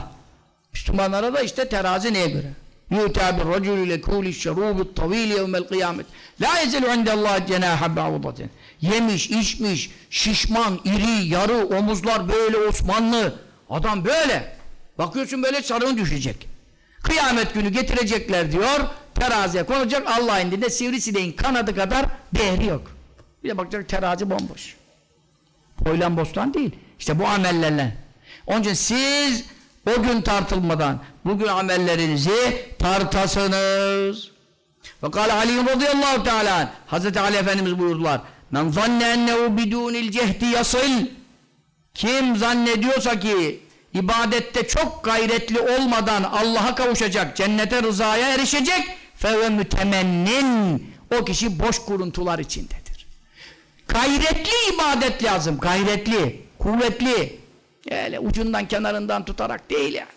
Müslümanlara da işte terazi neye göre? يُؤْتَى بِالرَّجُلِ لَكُولِ الشَّرُوبِ الطَّو۪يلِ يَوْمَ الْقِيَامَةِ لَا يَزَلُ عِنْدَ اللّٰهِ جَنَاحَ بَعُضَةٍ Yemiş, içmiş, şişman, iri, yarı, omuzlar böyle Osmanlı. Adam böyle. Bakıyorsun böyle sarığın düşecek. Kıyamet günü getirecekler diyor, teraziye konacak, Allah indinde sivrisineğin kanadı kadar değeri yok. Bir de bakacak terazi bomboş. Boylan bostan değil. İşte bu amellerle. Onun için siz o gün tartılmadan bugün amellerinizi tartasınız. Ve kâle Ali radıyallahu teâlâ anh, Hazreti Ali Efendimiz buyurdular. Men zanne ennehu bidûnil cehdi yasıl kim zannediyorsa ki ibadette çok gayretli olmadan Allah'a kavuşacak, cennete rızaya erişecek feve mütemennin o kişi boş kuruntular içindedir. Gayretli ibadet lazım, gayretli, kuvvetli. Öyle ucundan kenarından tutarak değil yani.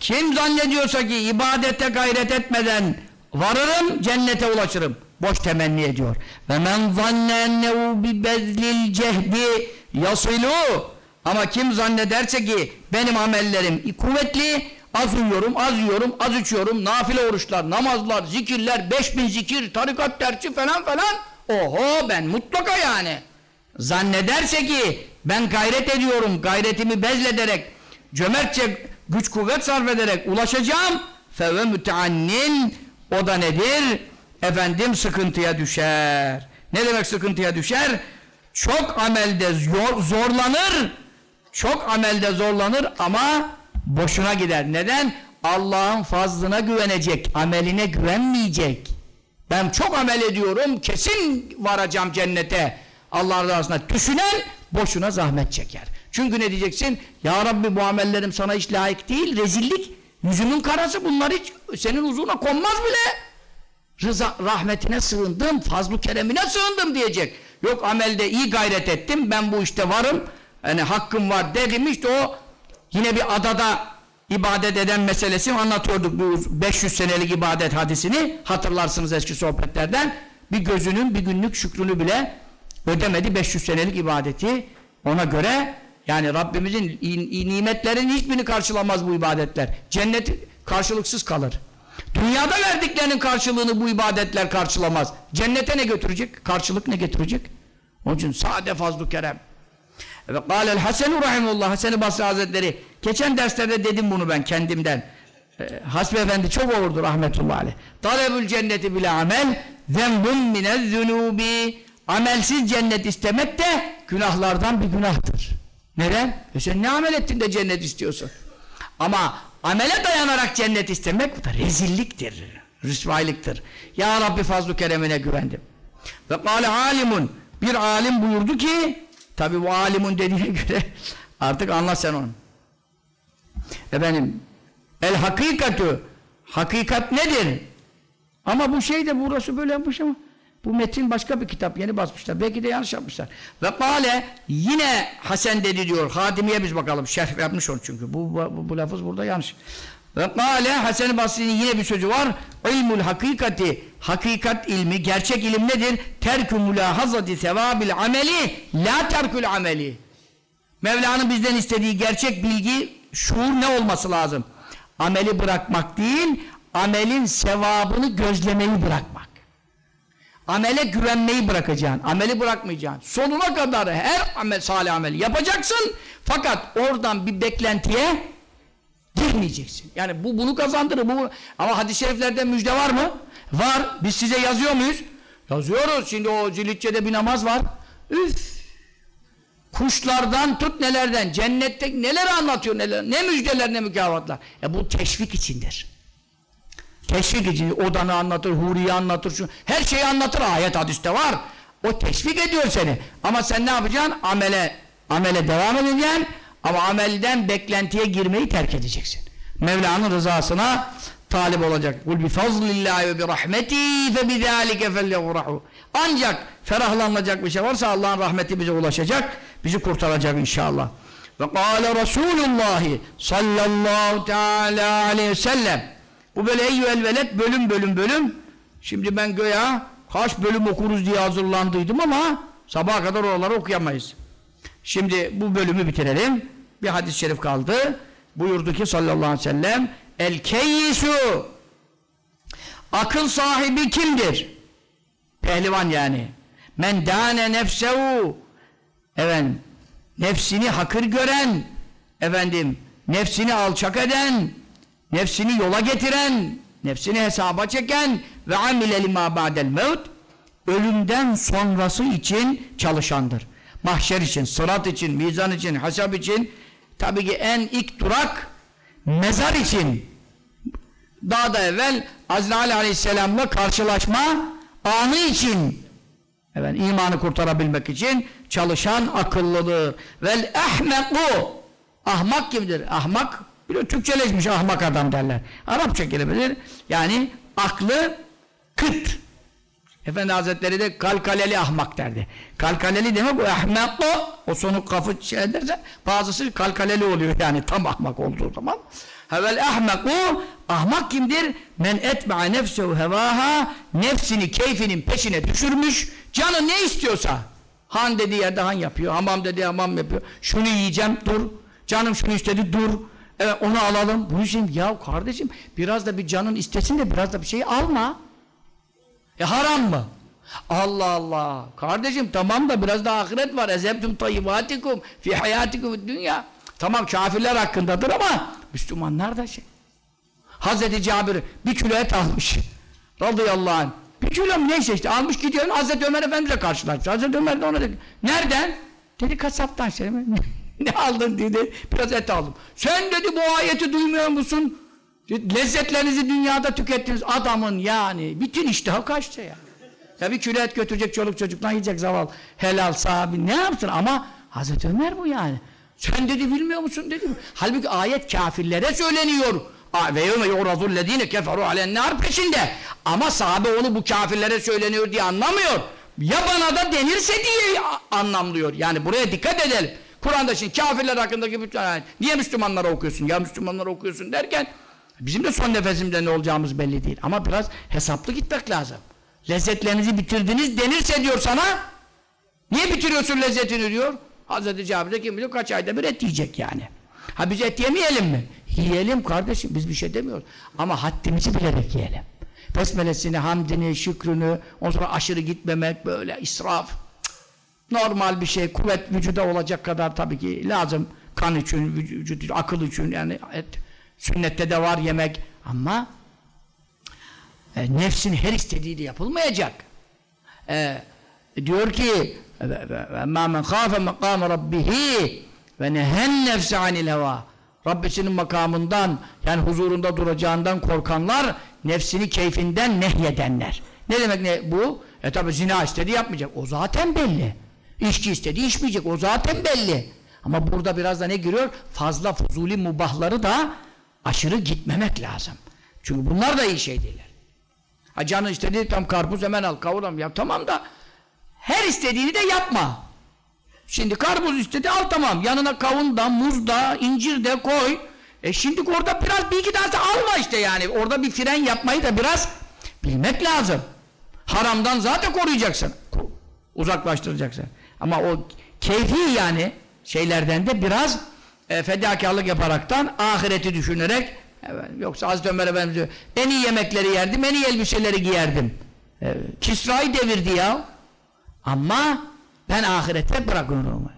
Kim zannediyorsa ki ibadete gayret etmeden varırım, cennete ulaşırım. Boş temenni ediyor. Ve men zanne ennehu bi bezlil cehdi yasilu ama kim zannederse ki benim amellerim kuvvetli, az uyuyorum, az yiyorum, az içiyorum, nafile oruçlar, namazlar, zikirler, 5000 zikir, tarikat dersi falan falan. Oho ben mutlaka yani. Zannederse ki ben gayret ediyorum, gayretimi bezlederek, cömertçe güç kuvvet sarf ederek ulaşacağım. Feve müteannin o da nedir? Efendim sıkıntıya düşer. Ne demek sıkıntıya düşer? Çok amelde zor, zorlanır. Çok amelde zorlanır ama boşuna gider. Neden? Allah'ın fazlına güvenecek, ameline güvenmeyecek. Ben çok amel ediyorum, kesin varacağım cennete. Allah arasında düşünen boşuna zahmet çeker. Çünkü ne diyeceksin? Ya Rabbi bu amellerim sana hiç layık değil, rezillik. Yüzümün karası bunlar hiç senin huzuruna konmaz bile. Rıza, rahmetine sığındım, fazlu keremine sığındım diyecek. Yok amelde iyi gayret ettim, ben bu işte varım, hani hakkım var dedim. İşte o yine bir adada ibadet eden meselesini anlatıyorduk bu 500 senelik ibadet hadisini. Hatırlarsınız eski sohbetlerden. Bir gözünün bir günlük şükrünü bile ödemedi 500 senelik ibadeti. Ona göre yani Rabbimizin nimetlerin hiçbirini karşılamaz bu ibadetler. Cennet karşılıksız kalır dünyada verdiklerinin karşılığını bu ibadetler karşılamaz. Cennete ne götürecek? Karşılık ne getirecek? Onun için sade fazlu kerem. Ve kâlel Hasenu rahimullah Hasan-ı Basri Hazretleri geçen derslerde dedim bunu ben kendimden. E, Hasbi Efendi çok olurdu rahmetullahi aleyh. Talebül cenneti bile amel zembun minez zunubi. Amelsiz cennet istemek de günahlardan bir günahtır. Neden? E sen ne amel ettin de cennet istiyorsun? Ama amele dayanarak cennet istemek bu da rezilliktir rüsvaylıktır ya Rabbi fazlu keremine güvendim ve kâle alimun bir alim buyurdu ki Tabi bu alimun dediğine göre artık anla sen onu. Efendim el hakikatü hakikat nedir? Ama bu şey de burası böyle yapmış ama bu metin başka bir kitap yeni basmışlar. Belki de yanlış yapmışlar. Ve kâle yine Hasan dedi diyor. Hadimiye biz bakalım. Şerh yapmış onu çünkü. Bu, bu, bu lafız burada yanlış. Ve kâle Hasan-ı Basri'nin yine bir sözü var. İlmul hakikati hakikat ilmi, gerçek ilim nedir? Terkü mülahazati sevabil ameli la terkül ameli. Mevla'nın bizden istediği gerçek bilgi, şuur ne olması lazım? Ameli bırakmak değil, amelin sevabını gözlemeyi bırakmak. Amele güvenmeyi bırakacaksın, ameli bırakmayacaksın. Sonuna kadar her amel, salih amel yapacaksın, fakat oradan bir beklentiye girmeyeceksin. Yani bu bunu kazandırır. Bu, ama hadis-i şeriflerde müjde var mı? Var. Biz size yazıyor muyuz? Yazıyoruz. Şimdi o Zilitçe'de bir namaz var. Üf! Kuşlardan tut nelerden, cennette neler anlatıyor neler, ne müjdeler ne mükafatlar. E bu teşvik içindir. Teşvik için odanı anlatır, huriyi anlatır, şu, her şeyi anlatır ayet hadiste var. O teşvik ediyor seni. Ama sen ne yapacaksın? Amele, amele devam edeceksin. Ama amelden beklentiye girmeyi terk edeceksin. Mevla'nın rızasına talip olacak. Kul bi fazlillahi ve bi rahmeti fe bi zalike felyefrahu. Ancak ferahlanacak bir şey varsa Allah'ın rahmeti bize ulaşacak, bizi kurtaracak inşallah. Ve kâle Resulullah sallallahu teala aleyhi ve sellem bu böyle eyyüel velet bölüm bölüm bölüm şimdi ben göya kaç bölüm okuruz diye hazırlandıydım ama sabaha kadar oraları okuyamayız. Şimdi bu bölümü bitirelim. Bir hadis-i şerif kaldı. Buyurdu ki sallallahu aleyhi ve sellem El keyyisu Akıl sahibi kimdir? Pehlivan yani. Men dâne nefsehu Efendim nefsini hakır gören efendim nefsini alçak eden nefsini yola getiren nefsini hesaba çeken ve amile lima ba'del mevt ölümden sonrası için çalışandır. Mahşer için, sırat için, mizan için, hesap için tabii ki en ilk durak mezar için daha da evvel Azrail Aleyhisselam'la karşılaşma anı için evet, imanı kurtarabilmek için çalışan akıllıdır. Vel ehmeku ahmak kimdir? Ahmak bir Türkçeleşmiş ahmak adam derler. Arapça kelimedir. Yani aklı kıt. Efendi Hazretleri de kalkaleli ahmak derdi. Kalkaleli demek o ahmak o. O sonu kafı şey ederse bazısı kalkaleli oluyor yani tam ahmak olduğu zaman. Hevel ahmaku ahmak kimdir? Men etme'a nefsehu hevaha nefsini keyfinin peşine düşürmüş. Canı ne istiyorsa han dediği yerde han yapıyor. Hamam dediği hamam yapıyor. Şunu yiyeceğim dur. Canım şunu istedi dur. Evet onu alalım. Bunu için ya kardeşim biraz da bir canın istesin de biraz da bir şey alma. E haram mı? Allah Allah. Kardeşim tamam da biraz da ahiret var. Ezebtum tayyibatikum fi hayatikum dünya. Tamam kafirler hakkındadır ama Müslümanlar da şey. Hazreti Cabir bir kilo et almış. Radıyallahu anh. Bir kilo mu neyse işte almış gidiyor Hazreti Ömer Efendimiz'le karşılaşmış. Hazreti Ömer de ona dedi. Nereden? Dedi kasaptan şey mi? ne aldın dedi. Biraz et aldım. Sen dedi bu ayeti duymuyor musun? Lezzetlerinizi dünyada tükettiniz. Adamın yani bütün iştahı kaçtı ya. Ya bir kilo et götürecek çoluk çocuktan yiyecek zavallı. Helal sahibi ne yapsın ama Hazreti Ömer bu yani. Sen dedi bilmiyor musun dedi. Halbuki ayet kafirlere söyleniyor. Ve yevme yu'razullezine keferu alennâr peşinde. Ama sahabe onu bu kafirlere söyleniyor diye anlamıyor. Ya bana da denirse diye anlamlıyor. Yani buraya dikkat edelim. Kur'an'da şimdi kafirler hakkındaki bütün ayet. Niye Müslümanlara okuyorsun? Ya Müslümanlara okuyorsun derken bizim de son nefesimde ne olacağımız belli değil. Ama biraz hesaplı gitmek lazım. Lezzetlerinizi bitirdiniz denirse diyor sana niye bitiriyorsun lezzetini diyor. Hazreti Cabir de kim bilir kaç ayda bir et yiyecek yani. Ha biz et yemeyelim mi? Yiyelim kardeşim biz bir şey demiyoruz. Ama haddimizi bilerek yiyelim. Besmelesini, hamdini, şükrünü, ondan sonra aşırı gitmemek böyle israf Normal bir şey, kuvvet vücuda olacak kadar tabii ki lazım. Kan için, vücut, akıl için yani et, sünnette de var yemek ama e, nefsin her istediği de yapılmayacak. E, diyor ki اَمَّا مَنْ خَافَ مَقَامَ رَبِّهِ وَنَهَنْ نَفْسَ عَنِ الْهَوَى Rabbisinin makamından yani huzurunda duracağından korkanlar nefsini keyfinden nehyedenler. Ne demek ne bu? E tabi zina istedi yapmayacak. O zaten belli. İçki istedi içmeyecek. O zaten belli. Ama burada biraz da ne giriyor? Fazla fuzuli mubahları da aşırı gitmemek lazım. Çünkü bunlar da iyi şey değiller. Ha canı istedi tam karpuz hemen al kavuram ya tamam da her istediğini de yapma. Şimdi karpuz istedi al tamam yanına kavun da muz da incir de koy. E şimdi orada biraz bir iki tane alma işte yani orada bir fren yapmayı da biraz bilmek lazım. Haramdan zaten koruyacaksın. Uzaklaştıracaksın. Ama o keyfi yani şeylerden de biraz e, fedakarlık yaparaktan ahireti düşünerek evet, yoksa Hazreti Ömer Efendimiz diyor en iyi yemekleri yerdim en iyi elbiseleri giyerdim. E, Kisra'yı devirdi ya. Ama ben ahirete bırakıyorum.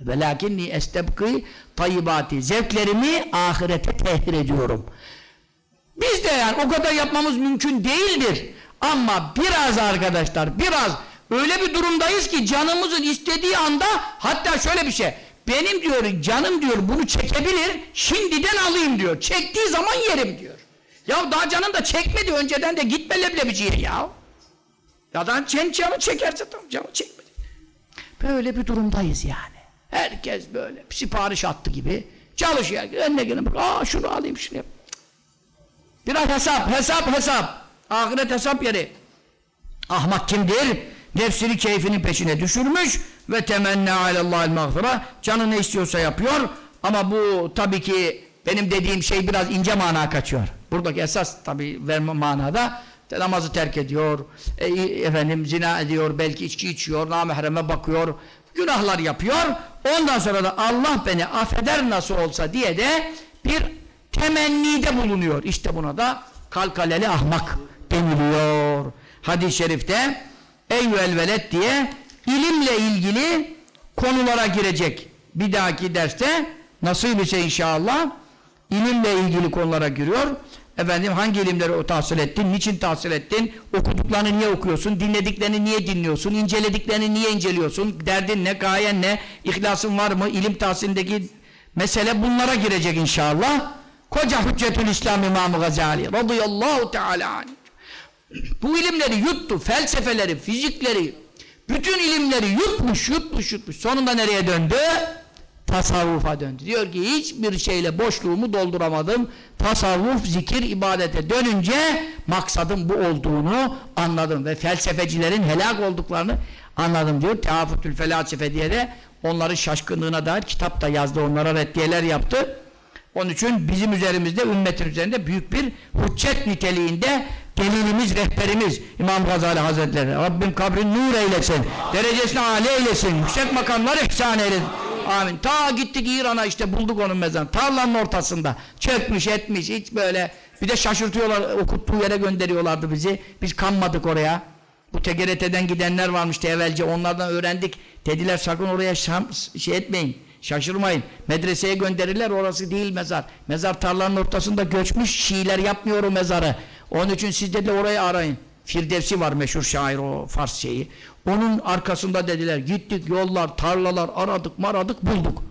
Velakinni estebki tayyibati. Zevklerimi ahirete tehir ediyorum. Biz de yani o kadar yapmamız mümkün değildir. Ama biraz arkadaşlar biraz öyle bir durumdayız ki canımızın istediği anda hatta şöyle bir şey benim diyor canım diyor bunu çekebilir şimdiden alayım diyor. Çektiği zaman yerim diyor. Ya daha canın da çekmedi önceden de gitme leblebiciye ya. Ya da canı çekerse tamam canı çekmedi. Böyle bir durumdayız yani. Herkes böyle sipariş attı gibi çalışıyor. Önüne gelin. Aa şunu alayım şunu. Biraz hesap, hesap, hesap. Ahiret hesap yeri. Ahmak kimdir? Nefsini keyfinin peşine düşürmüş ve temenni alallahil mağfira. Canı ne istiyorsa yapıyor. Ama bu tabii ki benim dediğim şey biraz ince mana kaçıyor. Buradaki esas tabii verme manada namazı terk ediyor, e, efendim zina ediyor, belki içki içiyor, namahreme bakıyor, günahlar yapıyor. Ondan sonra da Allah beni affeder nasıl olsa diye de bir temennide bulunuyor. İşte buna da kalkaleli ahmak deniliyor. Hadis-i şerifte eyyüel velet diye ilimle ilgili konulara girecek. Bir dahaki derste nasıl ise inşallah ilimle ilgili konulara giriyor. Efendim hangi ilimleri o tahsil ettin, niçin tahsil ettin, okuduklarını niye okuyorsun, dinlediklerini niye dinliyorsun, incelediklerini niye inceliyorsun, derdin ne, gayen ne, ihlasın var mı, ilim tahsilindeki mesele bunlara girecek inşallah. Koca Hüccetül İslam İmam-ı Gazali radıyallahu teala anh. Bu ilimleri yuttu, felsefeleri, fizikleri, bütün ilimleri yutmuş, yutmuş, yutmuş. Sonunda nereye döndü? tasavvufa döndü. Diyor ki hiçbir şeyle boşluğumu dolduramadım. Tasavvuf, zikir, ibadete dönünce maksadım bu olduğunu anladım ve felsefecilerin helak olduklarını anladım diyor. Teafutül Felasife diye de onların şaşkınlığına dair kitap da yazdı. Onlara reddiyeler yaptı. Onun için bizim üzerimizde, ümmetin üzerinde büyük bir hüccet niteliğinde delilimiz, rehberimiz İmam Gazali Hazretleri. Rabbim kabrin nur eylesin, derecesini âli eylesin, yüksek makamlar ihsan eylesin. Amin. Ta gittik İran'a işte bulduk onun mezarını. Tarlanın ortasında. Çökmüş etmiş hiç böyle. Bir de şaşırtıyorlar okuttuğu yere gönderiyorlardı bizi. Biz kanmadık oraya. Bu TGRT'den gidenler varmıştı evvelce. Onlardan öğrendik. Dediler sakın oraya şam, şey etmeyin. Şaşırmayın. Medreseye gönderirler orası değil mezar. Mezar tarlanın ortasında göçmüş. Şiiler yapmıyor o mezarı. Onun için siz dediler orayı arayın. Firdevsi var meşhur şair o Fars şeyi. Onun arkasında dediler gittik yollar, tarlalar aradık maradık bulduk.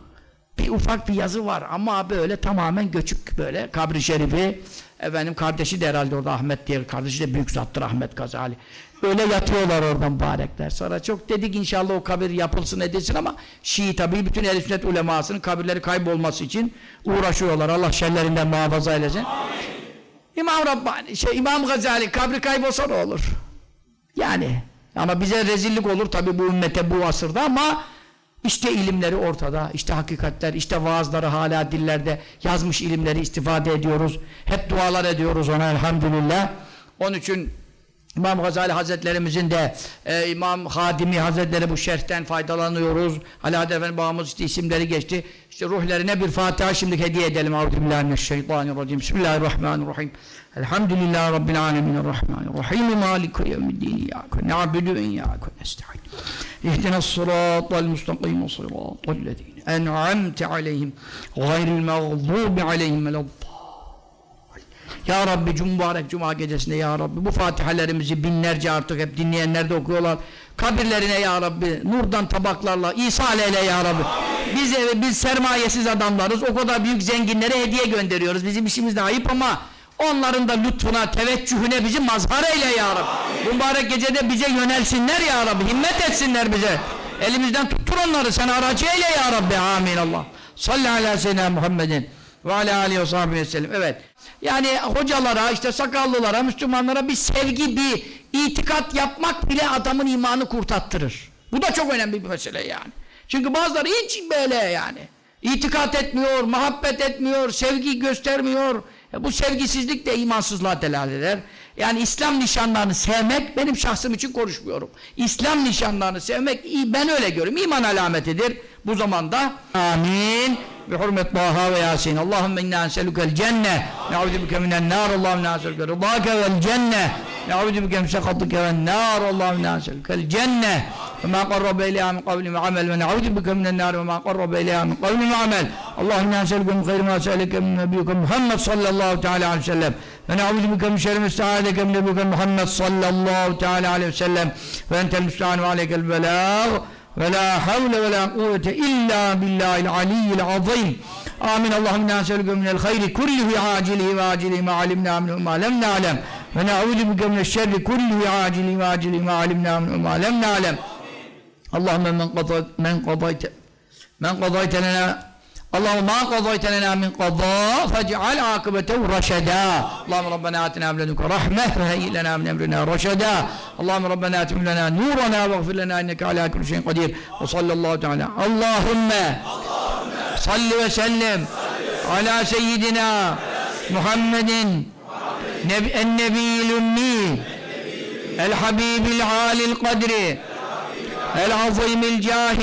Bir ufak bir yazı var ama böyle tamamen göçük böyle kabri şerifi. Efendim kardeşi de herhalde orada Ahmet diye kardeşi de büyük zattır Ahmet Gazali. Öyle yatıyorlar oradan mübarekler. Sonra çok dedik inşallah o kabir yapılsın edilsin ama Şii tabii bütün ehl sünnet ulemasının kabirleri kaybolması için uğraşıyorlar. Allah şerlerinden muhafaza eylesin. İmam Rabbani, şey İmam Gazali kabri kaybolsa ne olur? Yani ama bize rezillik olur tabii bu ümmete bu asırda ama işte ilimleri ortada, işte hakikatler, işte vaazları hala dillerde yazmış ilimleri istifade ediyoruz. Hep dualar ediyoruz ona elhamdülillah. Onun için İmam Gazali Hazretlerimizin de e, İmam Hadimi Hazretleri bu şerhten faydalanıyoruz. Alaaddin Efendi babamız işte isimleri geçti. İşte ruhlarına bir Fatiha şimdi hediye edelim. Euzubillahimineşşeytanirracim. Bismillahirrahmanirrahim. Elhamdülillahi Rabbil alemin. Rahmanirrahim. Maliki yevmiddin. İyyâke na'budu ve iyyâke nesta'in. İhdina sıratal mustakim sıratal lezîne en'amte aleyhim gayril mağdubi aleyhim veleddâ ya Rabbi mübarek Cuma gecesinde Ya Rabbi bu fatihalerimizi binlerce artık hep dinleyenler de okuyorlar. Kabirlerine Ya Rabbi nurdan tabaklarla İsa eyle Ya Rabbi. Biz, biz sermayesiz adamlarız. O kadar büyük zenginlere hediye gönderiyoruz. Bizim işimiz de ayıp ama onların da lütfuna, teveccühüne bizi mazhar eyle Ya Rabbi. Mübarek gecede bize yönelsinler Ya Rabbi. Himmet etsinler bize. Elimizden tuttur onları. Sen aracı eyle Ya Rabbi. Amin Allah. Salli ala seyyidina Muhammedin ve ala aleyhi ve sahibi sellem. Evet. Yani hocalara, işte sakallılara, Müslümanlara bir sevgi, bir itikat yapmak bile adamın imanı kurtattırır. Bu da çok önemli bir mesele yani. Çünkü bazıları hiç böyle yani. İtikat etmiyor, muhabbet etmiyor, sevgi göstermiyor. E bu sevgisizlik de imansızlığa delalet eder. Yani İslam nişanlarını sevmek, benim şahsım için konuşmuyorum. İslam nişanlarını sevmek, ben öyle görüyorum. İman alametidir bu zamanda. Amin. Bi hurmet Taha ve Yasin. Allahümme inna enselükel cenne. Ne'udibüke minen nar. Allahümme inna enselüke rıdâke vel cenne. Ne'udibüke msekatıke vel nar. Allahümme inna enselükel cenne. Ve ma qarrabe ileyha min kavli ve amel. Ve ne'udibüke minen nar. Ve ma qarrabe ileyha min kavli ve amel. Allahümme inna enselüke min khayri ma sehelike min nebiyyüke Muhammed sallallahu teala aleyhi ve sellem. Ve ne'ûzu bike min şerri müstehâdeke min nebike Muhammed sallallahu teâlâ aleyhi ve sellem ve entel müstehân ve aleykel belâh ve la havle ve la kuvvete illa billahil aliyyil azim. Amin. Allahümme inna eselüke minel hayri kullihi acilihi ve acilihi ma alimna minhu ma lem na'lem. Ve na'udhu bike minel şerri kullihi acilihi ve acilihi ma alimna minhu ma lem na'lem. Allahümme men qadayte men qadayte lana اللهم ما قضيت لنا من قضاء فاجعل عاقبته رشدا اللهم ربنا آتنا من لدنك رحمة وهيئ لنا من أمرنا رشدا اللهم ربنا أتم لنا نورنا واغفر لنا إنك على كل شيء قدير وصلى الله تعالى اللهم صل وسلم على سيدنا محمد نبي النبي الأمي الحبيب العالي القدر العظيم الجاه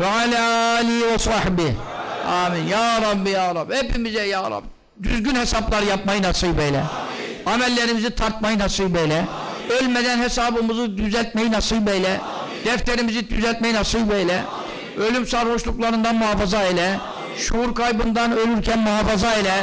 وعلى آله وصحبه Amin. Ya Rabbi ya Rabbi. Hepimize ya Rabbi. Düzgün hesaplar yapmayı nasip eyle. Amin. Amellerimizi tartmayı nasip eyle. Amin. Ölmeden hesabımızı düzeltmeyi nasip eyle. Amin. Defterimizi düzeltmeyi nasip eyle. Amin. Ölüm sarhoşluklarından muhafaza eyle. Şuur kaybından ölürken muhafaza eyle.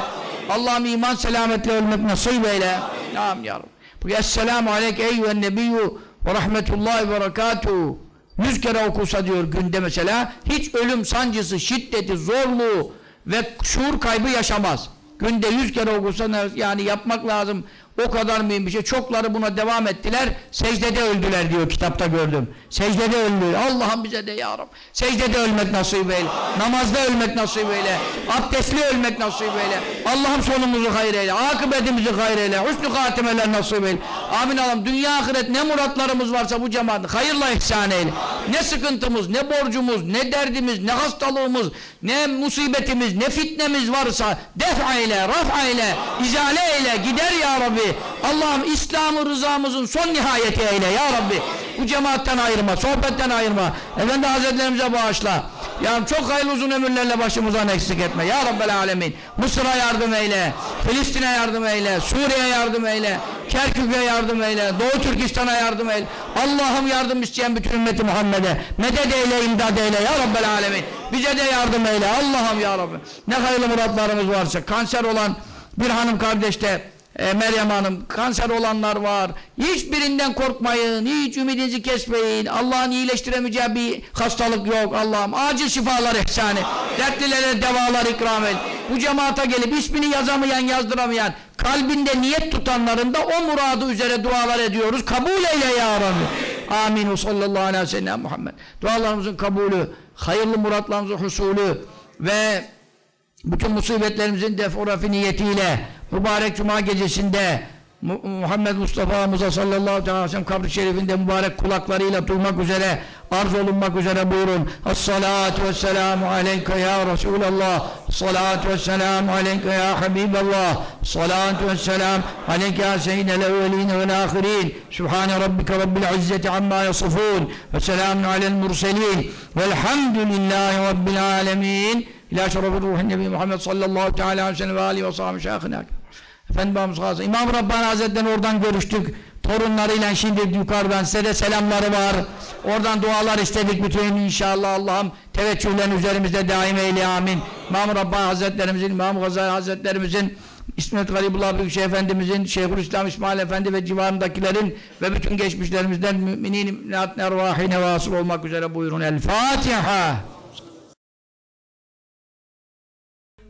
Allah'ım iman selametle ölmek nasip eyle. Amin, Amin ya Rabbi. Esselamu aleyke eyyühen nebiyyü ve rahmetullahi ve berekatuhu. Yüz kere okusa diyor günde mesela hiç ölüm sancısı, şiddeti, zorluğu ve şuur kaybı yaşamaz. Günde yüz kere okusa yani yapmak lazım. O kadar mühim bir şey. Çokları buna devam ettiler. Secdede öldüler diyor kitapta gördüm. Secdede öldü. Allah'ım bize de ya Rab. Secdede ölmek nasip eyle. Namazda ölmek nasip eyle. Abdestli ölmek nasip eyle. Allah'ım sonumuzu hayır eyle. Akıbetimizi hayır eyle. Hüsnü hatimeler nasip eyle. Amin Allah'ım. Dünya ahiret ne muratlarımız varsa bu cemaat hayırla ihsan eyle. Ne sıkıntımız, ne borcumuz, ne derdimiz, ne hastalığımız, ne musibetimiz, ne fitnemiz varsa def eyle, raf eyle, izale eyle, gider ya Rabbi. Allah'ım İslam'ı rızamızın son nihayeti eyle ya Rabbi. Bu cemaatten ayırma, sohbetten ayırma. Efendi Hazretlerimize bağışla. Ya çok hayırlı uzun ömürlerle başımızdan eksik etme. Ya Rabbel Alemin. Mısır'a yardım eyle. Filistin'e yardım eyle. Suriye'ye yardım eyle. Kerkük'e yardım eyle. Doğu Türkistan'a yardım eyle. Allah'ım yardım isteyen bütün ümmeti Muhammed'e. Medet eyle, imdad eyle. Ya Rabbel Alemin. Bize de yardım eyle. Allah'ım ya Rabbi. Ne hayırlı muratlarımız varsa. Kanser olan bir hanım kardeşte e, Meryem Hanım, kanser olanlar var. Hiçbirinden korkmayın, hiç ümidinizi kesmeyin. Allah'ın iyileştiremeyeceği bir hastalık yok. Allah'ım acil şifalar ihsan et. Dertlilere devalar ikram et. Bu cemaate gelip ismini yazamayan, yazdıramayan, kalbinde niyet tutanların da o muradı üzere dualar ediyoruz. Kabul eyle ya Rabbi. Amin. Sallallahu aleyhi ve sellem Muhammed. Dualarımızın kabulü, hayırlı muratlarımızın husulü ve bütün musibetlerimizin deforafi niyetiyle mübarek cuma gecesinde Mu- Muhammed Mustafa'mıza sallallahu aleyhi ve sellem kabri şerifinde mübarek kulaklarıyla duymak üzere arz olunmak üzere buyurun. As-salatu vesselamu aleyke ya Resulallah. Salatu vesselamu aleyke ya Habiballah. Salatu vesselam aleyke ya seyyidel evveline vel ahirin. Sübhane rabbike rabbil izzeti amma yasifun. Ve selamun alel murselin. Velhamdülillahi rabbil alemin. İlâ şerefir ruhin nebi Muhammed sallallahu teala aleyhi ve sellem ve aleyhi ve sahibi şahına. Efendimiz Gazi. İmam Rabbani Hazretleri'ni oradan görüştük. Torunlarıyla şimdi yukarıdan size de selamları var. Oradan dualar istedik bütün inşallah Allah'ım teveccühlerini üzerimizde daim eyle amin. İmam Rabbani Hazretlerimizin, İmam Gazali Hazretlerimizin İsmet Garibullah Büyükşehir Efendimizin, Şeyhülislam İsmail Efendi ve civarındakilerin ve bütün geçmişlerimizden müminin imnat ervahine vasıl olmak üzere buyurun. El Fatiha.